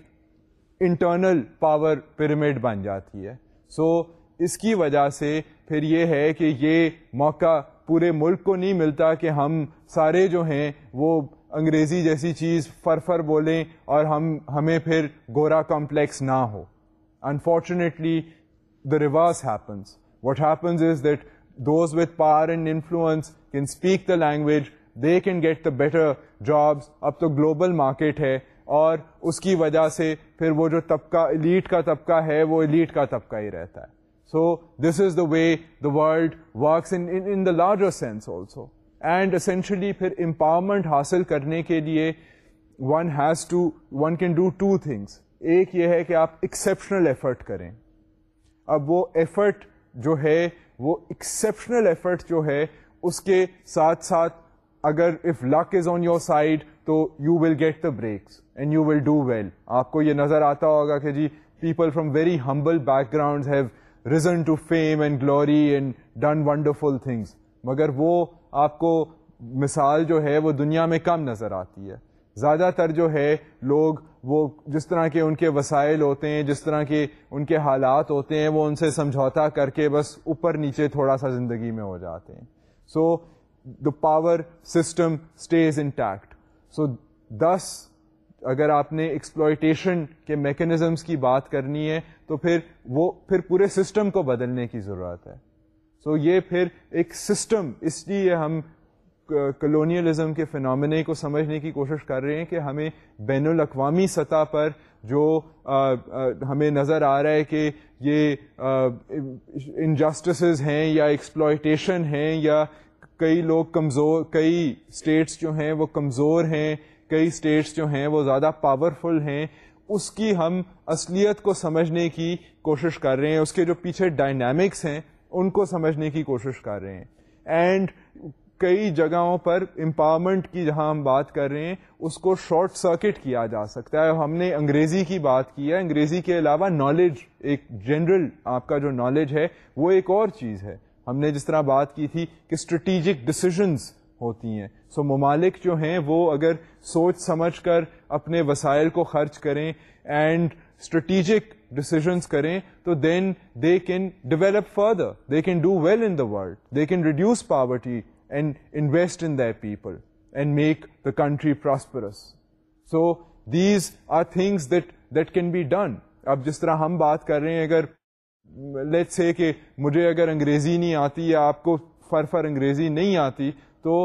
انٹرنل پاور پیرامڈ بن جاتی ہے سو so, اس کی وجہ سے پھر یہ ہے کہ یہ موقع پورے ملک کو نہیں ملتا کہ ہم سارے جو ہیں وہ انگریزی جیسی چیز فر فر بولیں اور ہم ہمیں پھر گورا کمپلیکس نہ ہو unfortunately the reverse happens what happens is that those with power and influence can speak the language they can get the better jobs اب تو گلوبل مارکیٹ ہے اور اس کی وجہ سے پھر وہ جو طبقہ الیٹ کا طبقہ ہے وہ الیٹ کا طبقہ ہی رہتا ہے so this is the way the world works in the larger sense also and essentially پھر امپاورمنٹ حاصل کرنے کے لیے one has to one can do two things ایک یہ ہے کہ آپ ایکسیپشنل ایفرٹ کریں اب وہ ایفرٹ جو ہے وہ ایکسیپشنل ایفرٹ جو ہے اس کے ساتھ ساتھ اگر if luck is on your side تو you will get the breaks and you will do well آپ کو یہ نظر آتا ہوگا کہ جی people from very humble background have reason to fame and glory and done wonderful things مگر وہ آپ کو مثال جو ہے وہ دنیا میں کم نظر آتی ہے زیادہ تر جو ہے لوگ وہ جس طرح کے ان کے وسائل ہوتے ہیں جس طرح کے ان کے حالات ہوتے ہیں وہ ان سے سمجھوتا کر کے بس اوپر نیچے تھوڑا سا زندگی میں ہو جاتے ہیں so the power system stays intact so this اگر آپ نے ایکسپلوئٹیشن کے میکنزمس کی بات کرنی ہے تو پھر وہ پھر پورے سسٹم کو بدلنے کی ضرورت ہے سو یہ پھر ایک سسٹم اس لیے ہم کلونیلزم کے فنامنے کو سمجھنے کی کوشش کر رہے ہیں کہ ہمیں بین الاقوامی سطح پر جو ہمیں نظر آ رہا ہے کہ یہ انجسٹسز ہیں یا ایکسپلائٹیشن ہیں یا کئی لوگ کمزور کئی اسٹیٹس جو ہیں وہ کمزور ہیں کئی اسٹیٹس جو ہیں وہ زیادہ پاورفل ہیں اس کی ہم اصلیت کو سمجھنے کی کوشش کر رہے ہیں اس کے جو پیچھے ڈائنامکس ہیں ان کو سمجھنے کی کوشش کر رہے ہیں اینڈ کئی جگہوں پر امپاورمنٹ کی جہاں ہم بات کر رہے ہیں اس کو شارٹ سرکٹ کیا جا سکتا ہے ہم نے انگریزی کی بات کی ہے انگریزی کے علاوہ نالج ایک جنرل آپ کا جو نالج ہے وہ ایک اور چیز ہے ہم نے جس طرح بات کی تھی کہ اسٹریٹیجک ڈسیزنس ہوتی ہیں سو so, ممالک جو ہیں وہ اگر سوچ سمجھ کر اپنے وسائل کو خرچ کریں اینڈ اسٹریٹیجک ڈسیزنس کریں تو then they can develop further they can do well in the world they can reduce poverty and invest in the people and make the country prosperous so these are things that that can be done اب جس طرح ہم بات کر رہے ہیں اگر late سے کہ مجھے اگر انگریزی نہیں آتی یا آپ کو فر فر انگریزی نہیں آتی تو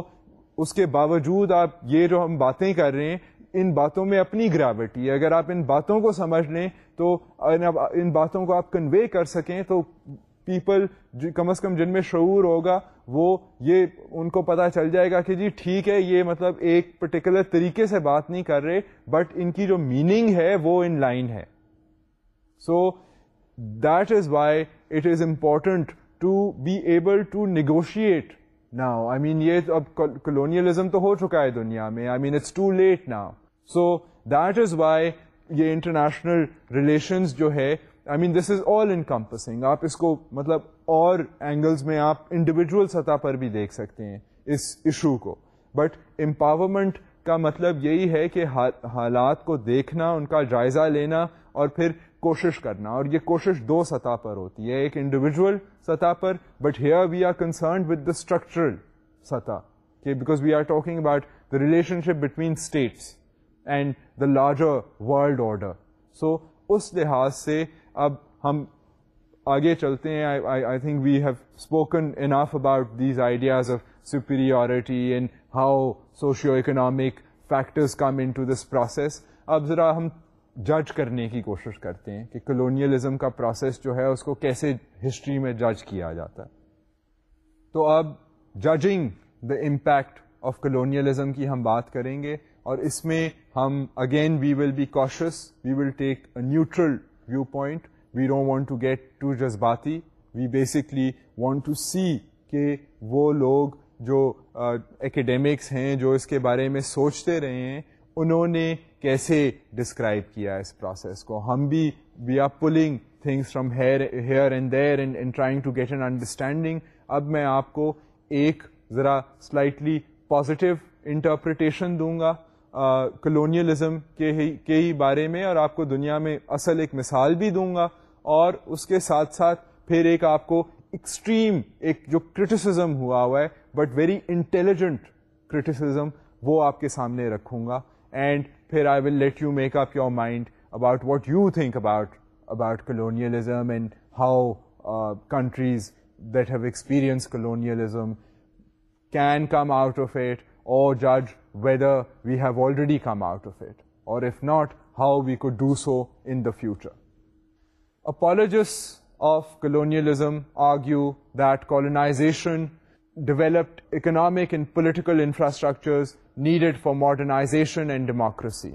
اس کے باوجود آپ یہ جو ہم باتیں کر رہے ہیں ان باتوں میں اپنی گریوٹی ہے اگر آپ ان باتوں کو سمجھ لیں تو ان باتوں کو آپ کنوے کر سکیں تو پیپل کم از کم جن میں شعور ہوگا وہ یہ ان کو پتہ چل جائے گا کہ جی ٹھیک ہے یہ مطلب ایک پرٹیکولر طریقے سے بات نہیں کر رہے بٹ ان کی جو میننگ ہے وہ ان لائن ہے so that is why it is important to be able to negotiate now I mean یہ اب کلونیلزم تو ہو چکا ہے دنیا میں I mean it's too late now so that is why یہ انٹرنیشنل ریلیشنز جو ہے I mean this is all in compassing آپ اس کو مطلب اور اینگلز میں آپ انڈیویجول سطح پر بھی دیکھ سکتے ہیں اس ایشو کو بٹ امپاورمنٹ کا مطلب یہی ہے کہ حالات کو دیکھنا ان کا جائزہ لینا اور پھر کوشش کرنا اور یہ کوشش دو سطح پر ہوتی ہے ایک انڈیویجول سطح پر but here we are concerned with the structural سطح کہ because we are talking about the relationship between states and the larger world order so اس لحاظ سے اب ہم آگے چلتے ہیں I think we have spoken enough about these ideas of superiority and how socio economic factors come into this process اب ذرا ہم جج کرنے کی کوشش کرتے ہیں کہ کلونیلزم کا پروسیس جو ہے اس کو کیسے ہسٹری میں جج کیا جاتا ہے تو اب judging the impact of colonialism کی ہم بات کریں گے اور اس میں ہم again we will be cautious we will take a neutral viewpoint we don't want to get too جذباتی we basically want to see کہ وہ لوگ جو اکیڈیمکس uh, ہیں جو اس کے بارے میں سوچتے رہے ہیں انہوں نے کیسے ڈسکرائب کیا اس پروسیس کو ہم بھی we are pulling things from here and there and trying to get an understanding اب میں آپ کو ایک ذرا سلائٹلی پازیٹیو انٹرپریٹیشن دوں گا کلونیلزم کے ہی کے ہی بارے میں اور آپ کو دنیا میں اصل ایک مثال بھی دوں گا اور اس کے ساتھ ساتھ پھر ایک آپ کو ایکسٹریم ایک جو کرٹیسزم ہوا ہوا ہے بٹ ویری انٹیلیجنٹ کرٹیسزم وہ آپ کے سامنے رکھوں گا اینڈ پھر I will let you make up your mind about what you think about about colonialism and how countries that have experience colonialism can come out of it or judge whether we have already come out of it or if not, how we could do so in the future. Apologists of colonialism argue that colonization developed economic and political infrastructures needed for modernization and democracy.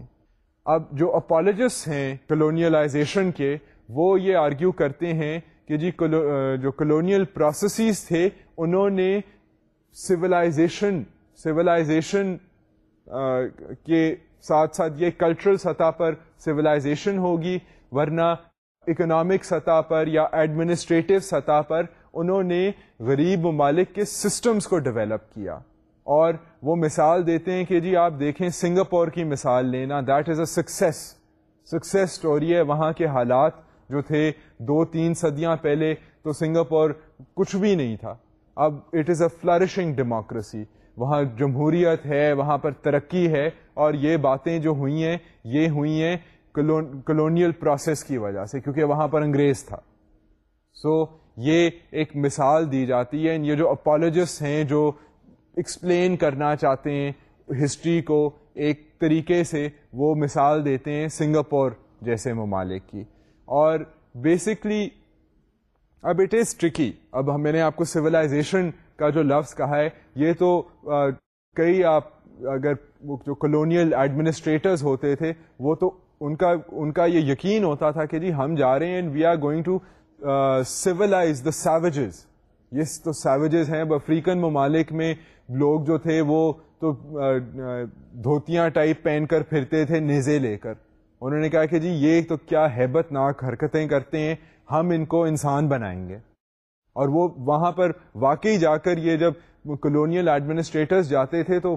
اب جو apologist ہیں کلونیلائزیشن کے وہ یہ argue کرتے ہیں کہ جی جو کلونیل پروسیسز تھے انہوں نے سولائزیشن سولائزیشن کے ساتھ ساتھ یہ کلچرل سطح پر سولاشن ہوگی ورنہ اکنامک سطح پر یا ایڈمنسٹریٹو سطح پر انہوں نے غریب ممالک کے سسٹمز کو ڈیولپ کیا اور وہ مثال دیتے ہیں کہ جی آپ دیکھیں سنگاپور کی مثال لینا that is a success success story ہے وہاں کے حالات جو تھے دو تین صدیاں پہلے تو سنگاپور کچھ بھی نہیں تھا اب it is a flourishing democracy وہاں جمہوریت ہے وہاں پر ترقی ہے اور یہ باتیں جو ہوئی ہیں یہ ہوئی ہیں کلونیل پروسیس کی وجہ سے کیونکہ وہاں پر انگریز تھا سو یہ ایک مثال دی جاتی ہے یہ جو اپالوجسٹ ہیں جو ایکسپلین کرنا چاہتے ہیں ہسٹری کو ایک طریقے سے وہ مثال دیتے ہیں سنگاپور جیسے ممالک کی اور بیسکلی اب اٹ از ٹرکی اب میں نے آپ کو سولائزیشن کا جو لفظ کہا ہے یہ تو کئی آپ اگر جو کلونیل ایڈمنسٹریٹرز ہوتے تھے وہ تو ان کا ان کا یہ یقین ہوتا تھا کہ جی ہم جا رہے ہیں we are going to the savages یہ تو سیوجز ہیں افریقن ممالک میں لوگ جو تھے وہ تو دھوتیاں ٹائپ پہن کر پھرتے تھے نیزے لے کر انہوں نے کہا کہ جی یہ تو کیا ہیبت ناک حرکتیں کرتے ہیں ہم ان کو انسان بنائیں گے اور وہ وہاں پر واقعی جا کر یہ جب کلونیل ایڈمنسٹریٹرز جاتے تھے تو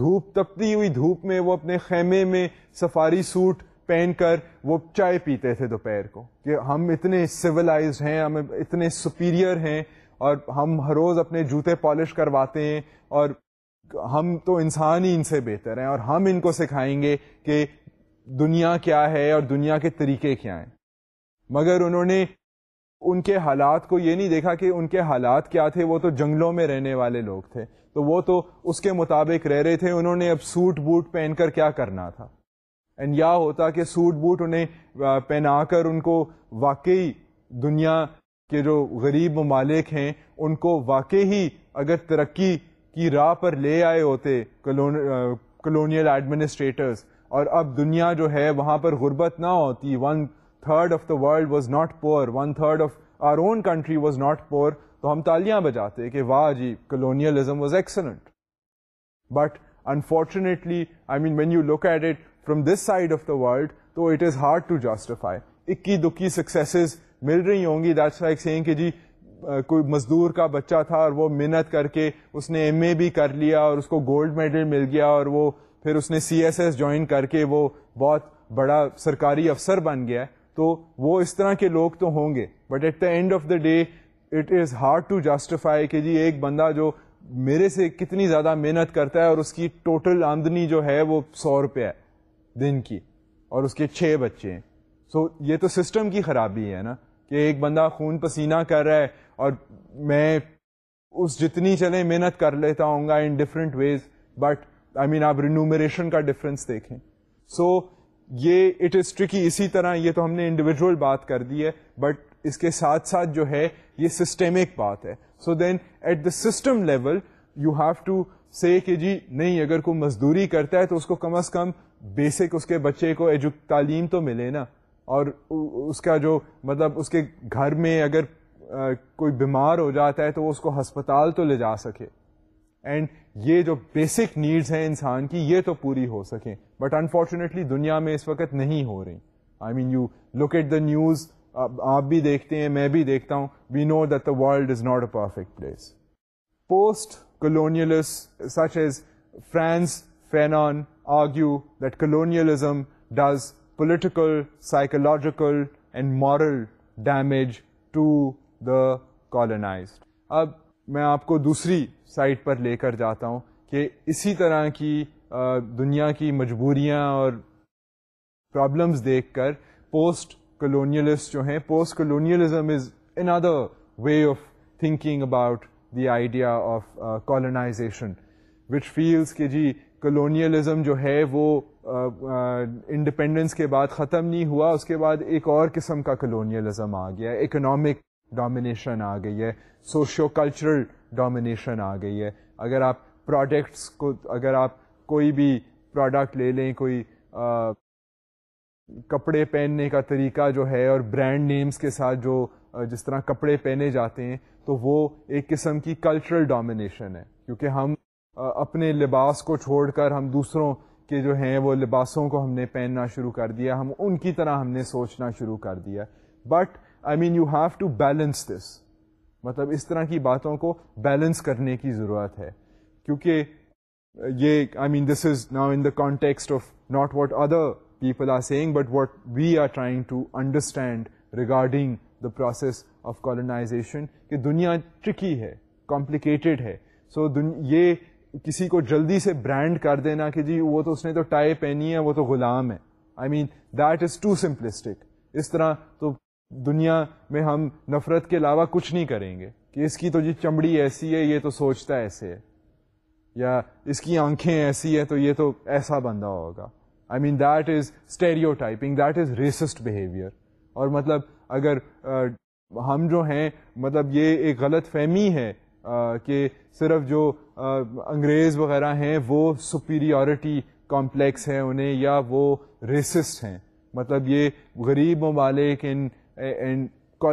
دھوپ تپتی ہوئی دھوپ میں وہ اپنے خیمے میں سفاری سوٹ پہن کر وہ چائے پیتے تھے دوپہر کو کہ ہم اتنے ہیں ہم اتنے سپیریئر ہیں اور ہم ہر روز اپنے جوتے پالش کرواتے ہیں اور ہم تو انسان ہی ان سے بہتر ہیں اور ہم ان کو سکھائیں گے کہ دنیا کیا ہے اور دنیا کے طریقے کیا ہیں مگر انہوں نے ان کے حالات کو یہ نہیں دیکھا کہ ان کے حالات کیا تھے وہ تو جنگلوں میں رہنے والے لوگ تھے تو وہ تو اس کے مطابق رہ رہے تھے انہوں نے اب سوٹ بوٹ پہن کر کیا کرنا تھا اینڈ یا ہوتا کہ سوٹ بوٹ انہیں پہنا کر ان کو واقعی دنیا کے جو غریب ممالک ہیں ان کو واقعی اگر ترقی کی راہ پر لے آئے ہوتے کلونیل ایڈمنسٹریٹرز اور اب دنیا جو ہے وہاں پر غربت نہ ہوتی one third of the world was not poor one third of our own country was not poor تو ہم تالیاں بجاتے کہ واہ جی colonialism was excellent but unfortunately I mean when you look at it from this side of the world تو it is hard to justify اکی دکی successes مل رہی ہوں گی دیٹس لائک سینگ کہ جی کوئی مزدور کا بچہ تھا اور وہ محنت کر کے اس نے ایم اے بھی کر لیا اور اس کو گولڈ میڈل مل گیا اور وہ پھر اس نے سی ایس ایس جوائن کر کے وہ بہت بڑا سرکاری افسر بن گیا تو وہ اس طرح کے لوگ تو ہوں گے but at the end of the day it is hard to justify کہ جی ایک بندہ جو میرے سے کتنی زیادہ محنت کرتا ہے اور اس کی ٹوٹل آمدنی جو ہے وہ سو روپے ہے دن کی اور اس کے چھ بچے ہیں سو so, یہ تو سسٹم کی خرابی ہے نا کہ ایک بندہ خون پسینہ کر رہا ہے اور میں اس جتنی چلیں محنت کر لیتا ہوں گا in different ways but I mean آپ رینومریشن کا ڈفرینس دیکھیں سو یہ اٹ از ٹرکی اسی طرح یہ تو ہم نے انڈیویجول بات کر دی ہے بٹ اس کے ساتھ ساتھ جو ہے یہ سسٹمک بات ہے so then at the system level you have to say کہ جی نہیں اگر کوئی مزدوری کرتا ہے تو اس کو کم از کم بیسک اس کے بچے کو ایجو تعلیم تو ملے نا اور اس کا جو مطلب اس کے گھر میں اگر کوئی بیمار ہو جاتا ہے تو وہ اس کو ہسپتال تو لے جا سکے اینڈ یہ جو بیسک نیڈس ہیں انسان کی یہ تو پوری ہو سکیں بٹ انفارچونیٹلی دنیا میں اس وقت نہیں ہو رہی I mean you look at the news آپ بھی دیکھتے ہیں میں بھی دیکھتا ہوں we know that the world is not a perfect place post colonials such as Frantz Fanon argue that colonialism does political psychological and moral damage to the colonized اب میں آپ کو دوسری سائٹ پر لے کر جاتا ہوں کہ اسی طرح کی دنیا کی مجبوریاں اور پرابلمس دیکھ کر پوسٹ کلونیلسٹ جو ہیں post colonialism is an other way of thinking about the idea of colonization which feels کہ جی کلونیلزم جو ہے وہ انڈیپینڈنس کے بعد ختم نہیں ہوا اس کے بعد ایک اور قسم کا کلونیلزم آ گیا اکنامک ڈومینیشن آ گئی ہے سوشیو کلچرل ڈومینیشن آ گئی ہے اگر آپ پروڈکٹس کو اگر آپ کوئی بھی پروڈکٹ لے لیں کوئی کپڑے پہننے کا طریقہ جو ہے اور برانڈ نیمز کے ساتھ جو جس طرح کپڑے پہنے جاتے ہیں تو وہ ایک قسم کی کلچرل ڈومینیشن ہے کیونکہ ہم اپنے لباس کو چھوڑ کر ہم دوسروں کے جو ہیں وہ لباسوں کو ہم نے پہننا شروع کر دیا ہم ان کی طرح ہم نے سوچنا شروع کر دیا but I mean you have to balance this مطلب اس طرح کی باتوں کو بیلنس کرنے کی ضرورت ہے کیونکہ یہ I mean this is now in the context of not what other people are seeing but what we are trying to understand regarding the process of colonization کہ دنیا ٹرکی ہے کمپلیکیٹڈ ہے سو یہ کسی کو جلدی سے برانڈ کر دینا کہ جی وہ تو اس نے تو ٹائی پہنی ہے وہ تو غلام ہے I mean that is too simplistic اس طرح تو دنیا میں ہم نفرت کے علاوہ کچھ نہیں کریں گے کہ اس کی تو یہ چمڑی ایسی ہے یہ تو سوچتا ایسے ہے یا اس کی آنکھیں ایسی ہیں تو یہ تو ایسا بندہ ہوگا I mean that is stereotyping that is racist behaviour اور مطلب اگر ہم جو ہیں مطلب یہ ایک غلط فہمی ہے کہ صرف جو انگریز وغیرہ ہیں وہ سپیریورٹی کمپلیکس ہیں انہیں یا وہ ریسسٹ ہیں مطلب یہ غریب ممالک ان اینڈ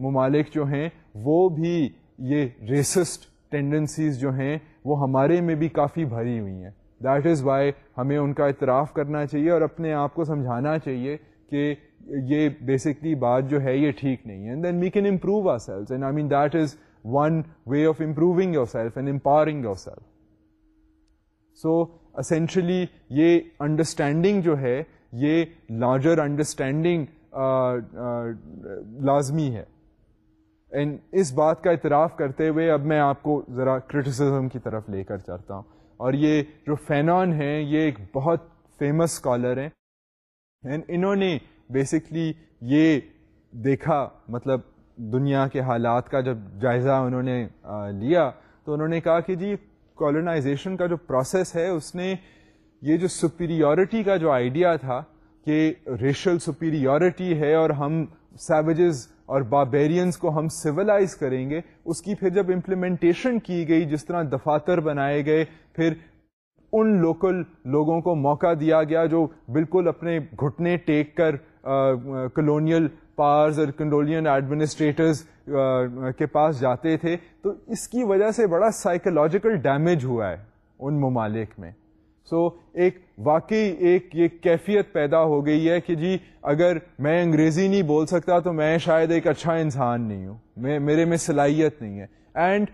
ممالک جو ہیں وہ بھی یہ ریسسٹ ٹینڈنسیز جو ہیں وہ ہمارے میں بھی کافی بھری ہوئی ہیں دیٹ از وائی ہمیں ان کا اعتراف کرنا چاہیے اور اپنے آپ کو سمجھانا چاہیے کہ یہ بیسکلی بات جو ہے یہ ٹھیک نہیں ہے and then we can improve our and I mean that is one way of improving yourself and empowering yourself so essentially یہ انڈرسٹینڈنگ جو ہے یہ لارجر انڈرسٹینڈنگ لازمی ہے اس بات کا اعتراف کرتے ہوئے اب میں آپ کو ذرا کرٹیسزم کی طرف لے کر چلتا ہوں اور یہ جو فینان ہیں یہ ایک بہت فیمس اسکالر ہیں اینڈ انہوں نے بیسکلی یہ دیکھا مطلب دنیا کے حالات کا جب جائزہ انہوں نے لیا تو انہوں نے کہا کہ جی کالونائزیشن کا جو پروسیس ہے اس نے یہ جو سپیریورٹی کا جو آئیڈیا تھا کہ ریشل سپیریورٹی ہے اور ہم سیوجز اور بابیرینس کو ہم سولاز کریں گے اس کی پھر جب امپلیمنٹیشن کی گئی جس طرح دفاتر بنائے گئے پھر ان لوکل لوگوں کو موقع دیا گیا جو بالکل اپنے گھٹنے ٹیک کر کلونیل پارز اور کنڈولین ایڈمنسٹریٹرز کے پاس جاتے تھے تو اس کی وجہ سے بڑا سائیکولوجیکل ڈیمیج ہوا ہے ان ممالک میں سو ایک واقعی ایک یہ کیفیت پیدا ہو گئی ہے کہ جی اگر میں انگریزی نہیں بول سکتا تو میں شاید ایک اچھا انسان نہیں ہوں میں میرے میں صلاحیت نہیں ہے and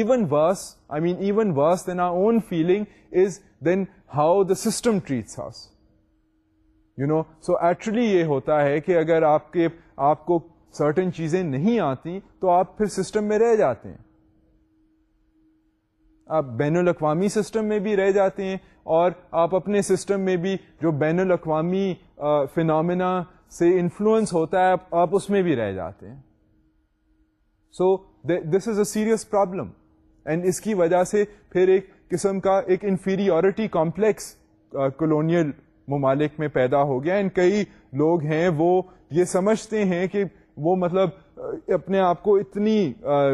even worse I mean even worse than our own feeling is then how the system treats house you know so actually یہ ہوتا ہے کہ اگر آپ کے آپ کو سرٹن چیزیں نہیں آتی تو آپ پھر سسٹم میں رہ جاتے ہیں آپ بین الاقوامی سسٹم میں بھی رہ جاتے ہیں اور آپ اپنے سسٹم میں بھی جو بین الاقوامی فنامنا سے انفلوئنس ہوتا ہے آپ اس میں بھی رہ جاتے ہیں so this is a serious problem and اس کی وجہ سے پھر ایک قسم کا ایک انفیریورٹی کمپلیکس کلونیل ممالک میں پیدا ہو گیا اینڈ کئی لوگ ہیں وہ یہ سمجھتے ہیں کہ وہ مطلب اپنے آپ کو اتنی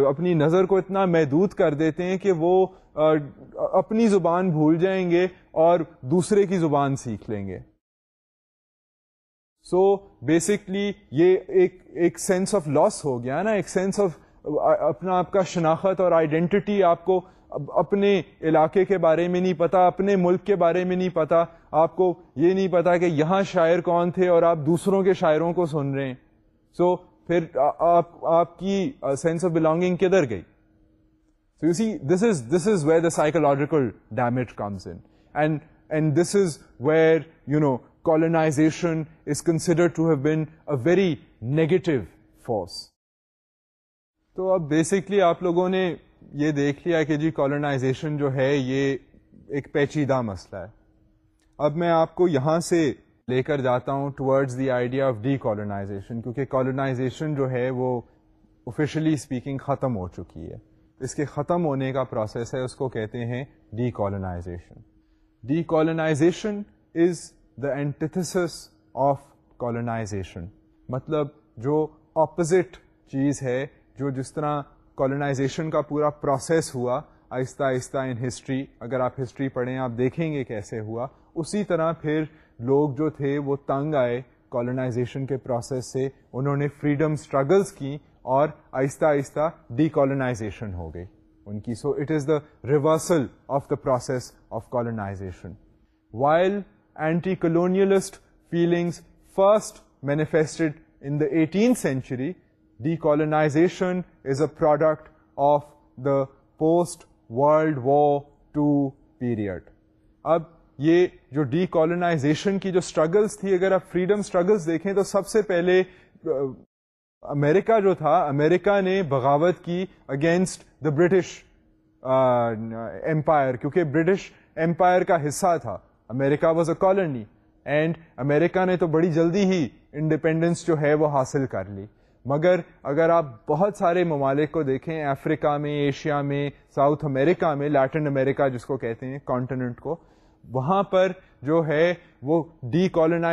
اپنی نظر کو اتنا محدود کر دیتے ہیں کہ وہ اپنی زبان بھول جائیں گے اور دوسرے کی زبان سیکھ لیں گے سو بیسکلی یہ ایک ایک سینس آف لاس ہو گیا نا ایک سینس آف اپنا آپ کا شناخت اور آئیڈینٹی آپ کو اپنے علاقے کے بارے میں نہیں پتا اپنے ملک کے بارے میں نہیں پتا آپ کو یہ نہیں پتا کہ یہاں شاعر کون تھے اور آپ دوسروں کے شاعروں کو سن رہے ہیں سو پھر آپ آپ کی سینس آف بلانگنگ کدھر گئی psychological damage comes in this is where is consider تو اب بیسکلی آپ لوگوں نے یہ دیکھ لیا کہ جی کالونائزیشن جو ہے یہ ایک پیچیدہ مسئلہ ہے اب میں آپ کو یہاں سے لے کر جاتا ہوں towards the idea of decolonization کیونکہ کالونائزیشن جو ہے وہ آفیشلی اسپیکنگ ختم ہو چکی ہے اس کے ختم ہونے کا پروسیس ہے اس کو کہتے ہیں de decolonization is the antithesis of colonization مطلب جو اپوزٹ چیز ہے جو جس طرح کالونازیشن کا پورا پروسیس ہوا آہستہ آہستہ ان ہسٹری اگر آپ ہسٹری پڑھیں آپ دیکھیں گے کیسے ہوا اسی طرح پھر لوگ جو تھے وہ تنگ آئے کالونازیشن کے پروسیس سے انہوں نے فریڈم اسٹرگلس کی اور آہستہ آہستہ ڈی کالونائزیشن ہو گئی ان کی so it is the reversal of the process of colonization while anti colonialist feelings first manifested in the eighteen century decolonization is a product of the post world war two period اب یہ جو D colonisation کی جو struggles تھی اگر آپ freedom struggles دیکھیں تو سب سے پہلے امیرکا جو تھا امیرکا نے بغاوت کی اگینسٹ دا برٹش امپائر کیونکہ برٹش امپائر کا حصہ تھا America was a colony and America نے تو بڑی جلدی ہی انڈیپینڈنس جو ہے وہ حاصل کر لی مگر اگر آپ بہت سارے ممالک کو دیکھیں افریقہ میں ایشیا میں ساؤتھ امریکہ میں لیٹن امریکہ جس کو کہتے ہیں کانٹیننٹ کو وہاں پر جو ہے وہ ڈیکلونا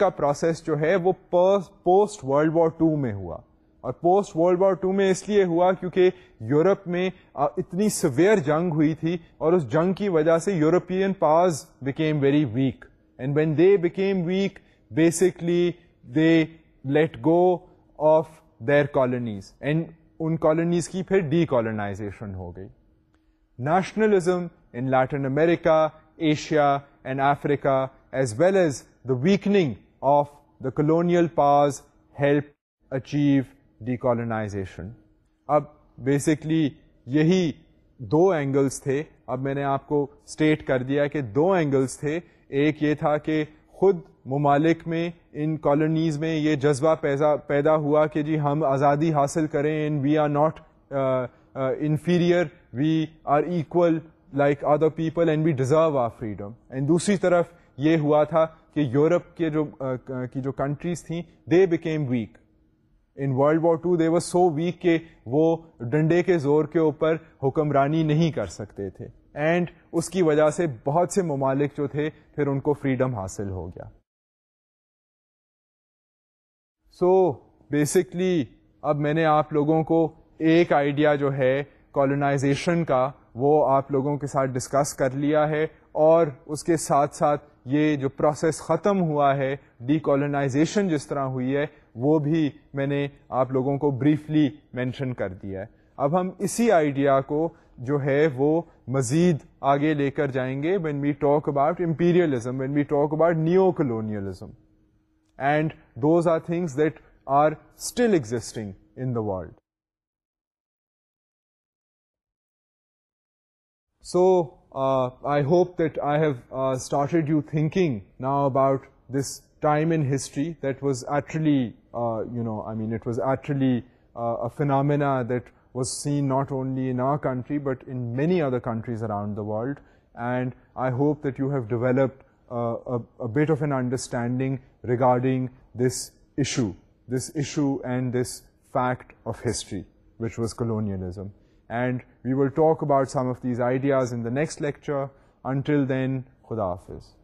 کا پروسیس جو ہے وہ پوسٹ ورلڈ وار ٹو میں ہوا اور پوسٹ ورلڈ وار ٹو میں اس لیے ہوا کیونکہ یورپ میں اتنی سویئر جنگ جنگ ہوئی تھی اور اس کی وجہ سے European became very weak and when they became weak basically they let go of their colonies and ان کالونیز کی پھر ڈیکالائزیشن ہو گئی nationalism in Latin America Asia and Africa as well as the weakening of the colonial powers help achieve decolonization اب basically یہی دو angles تھے اب میں نے آپ کو اسٹیٹ کر دیا کہ دو اینگلس تھے ایک یہ تھا کہ خود ممالک میں ان کالونیز میں یہ جذبہ پیدا ہوا کہ جی ہم آزادی حاصل کریں ان we are not inferior we are equal like all people and we deserve our freedom and دوسری طرف یہ ہوا تھا کہ یورپ کے جو کی جو کنٹریز تھیں they became weak in world war two they و سو ویک کہ وہ ڈنڈے کے زور کے اوپر حکمرانی نہیں کر سکتے تھے اینڈ اس کی وجہ سے بہت سے ممالک جو تھے پھر ان کو فریڈم حاصل ہو گیا سو so, بیسکلی اب میں نے آپ لوگوں کو ایک آئیڈیا جو ہے کالونائزیشن کا وہ آپ لوگوں کے ساتھ ڈسکس کر لیا ہے اور اس کے ساتھ ساتھ یہ جو پروسیس ختم ہوا ہے ڈی کالونائزیشن جس طرح ہوئی ہے وہ بھی میں نے آپ لوگوں کو بریفلی مینشن کر دیا ہے اب ہم اسی آئیڈیا کو جو ہے وہ مزید آگے لے کر جائیں گے when we talk about imperialism when we talk about neo colonialism and those are things that are still existing in the world So uh, I hope that I have uh, started you thinking now about this time in history that was actually, uh, it was actually a phenomena that was seen not only in our country but in many other countries around the world. And I hope that you have developed a bit of an understanding regarding this issue and this fact of history, which was colonialism. And we will talk about some of these ideas in the next lecture until then خدا حافظ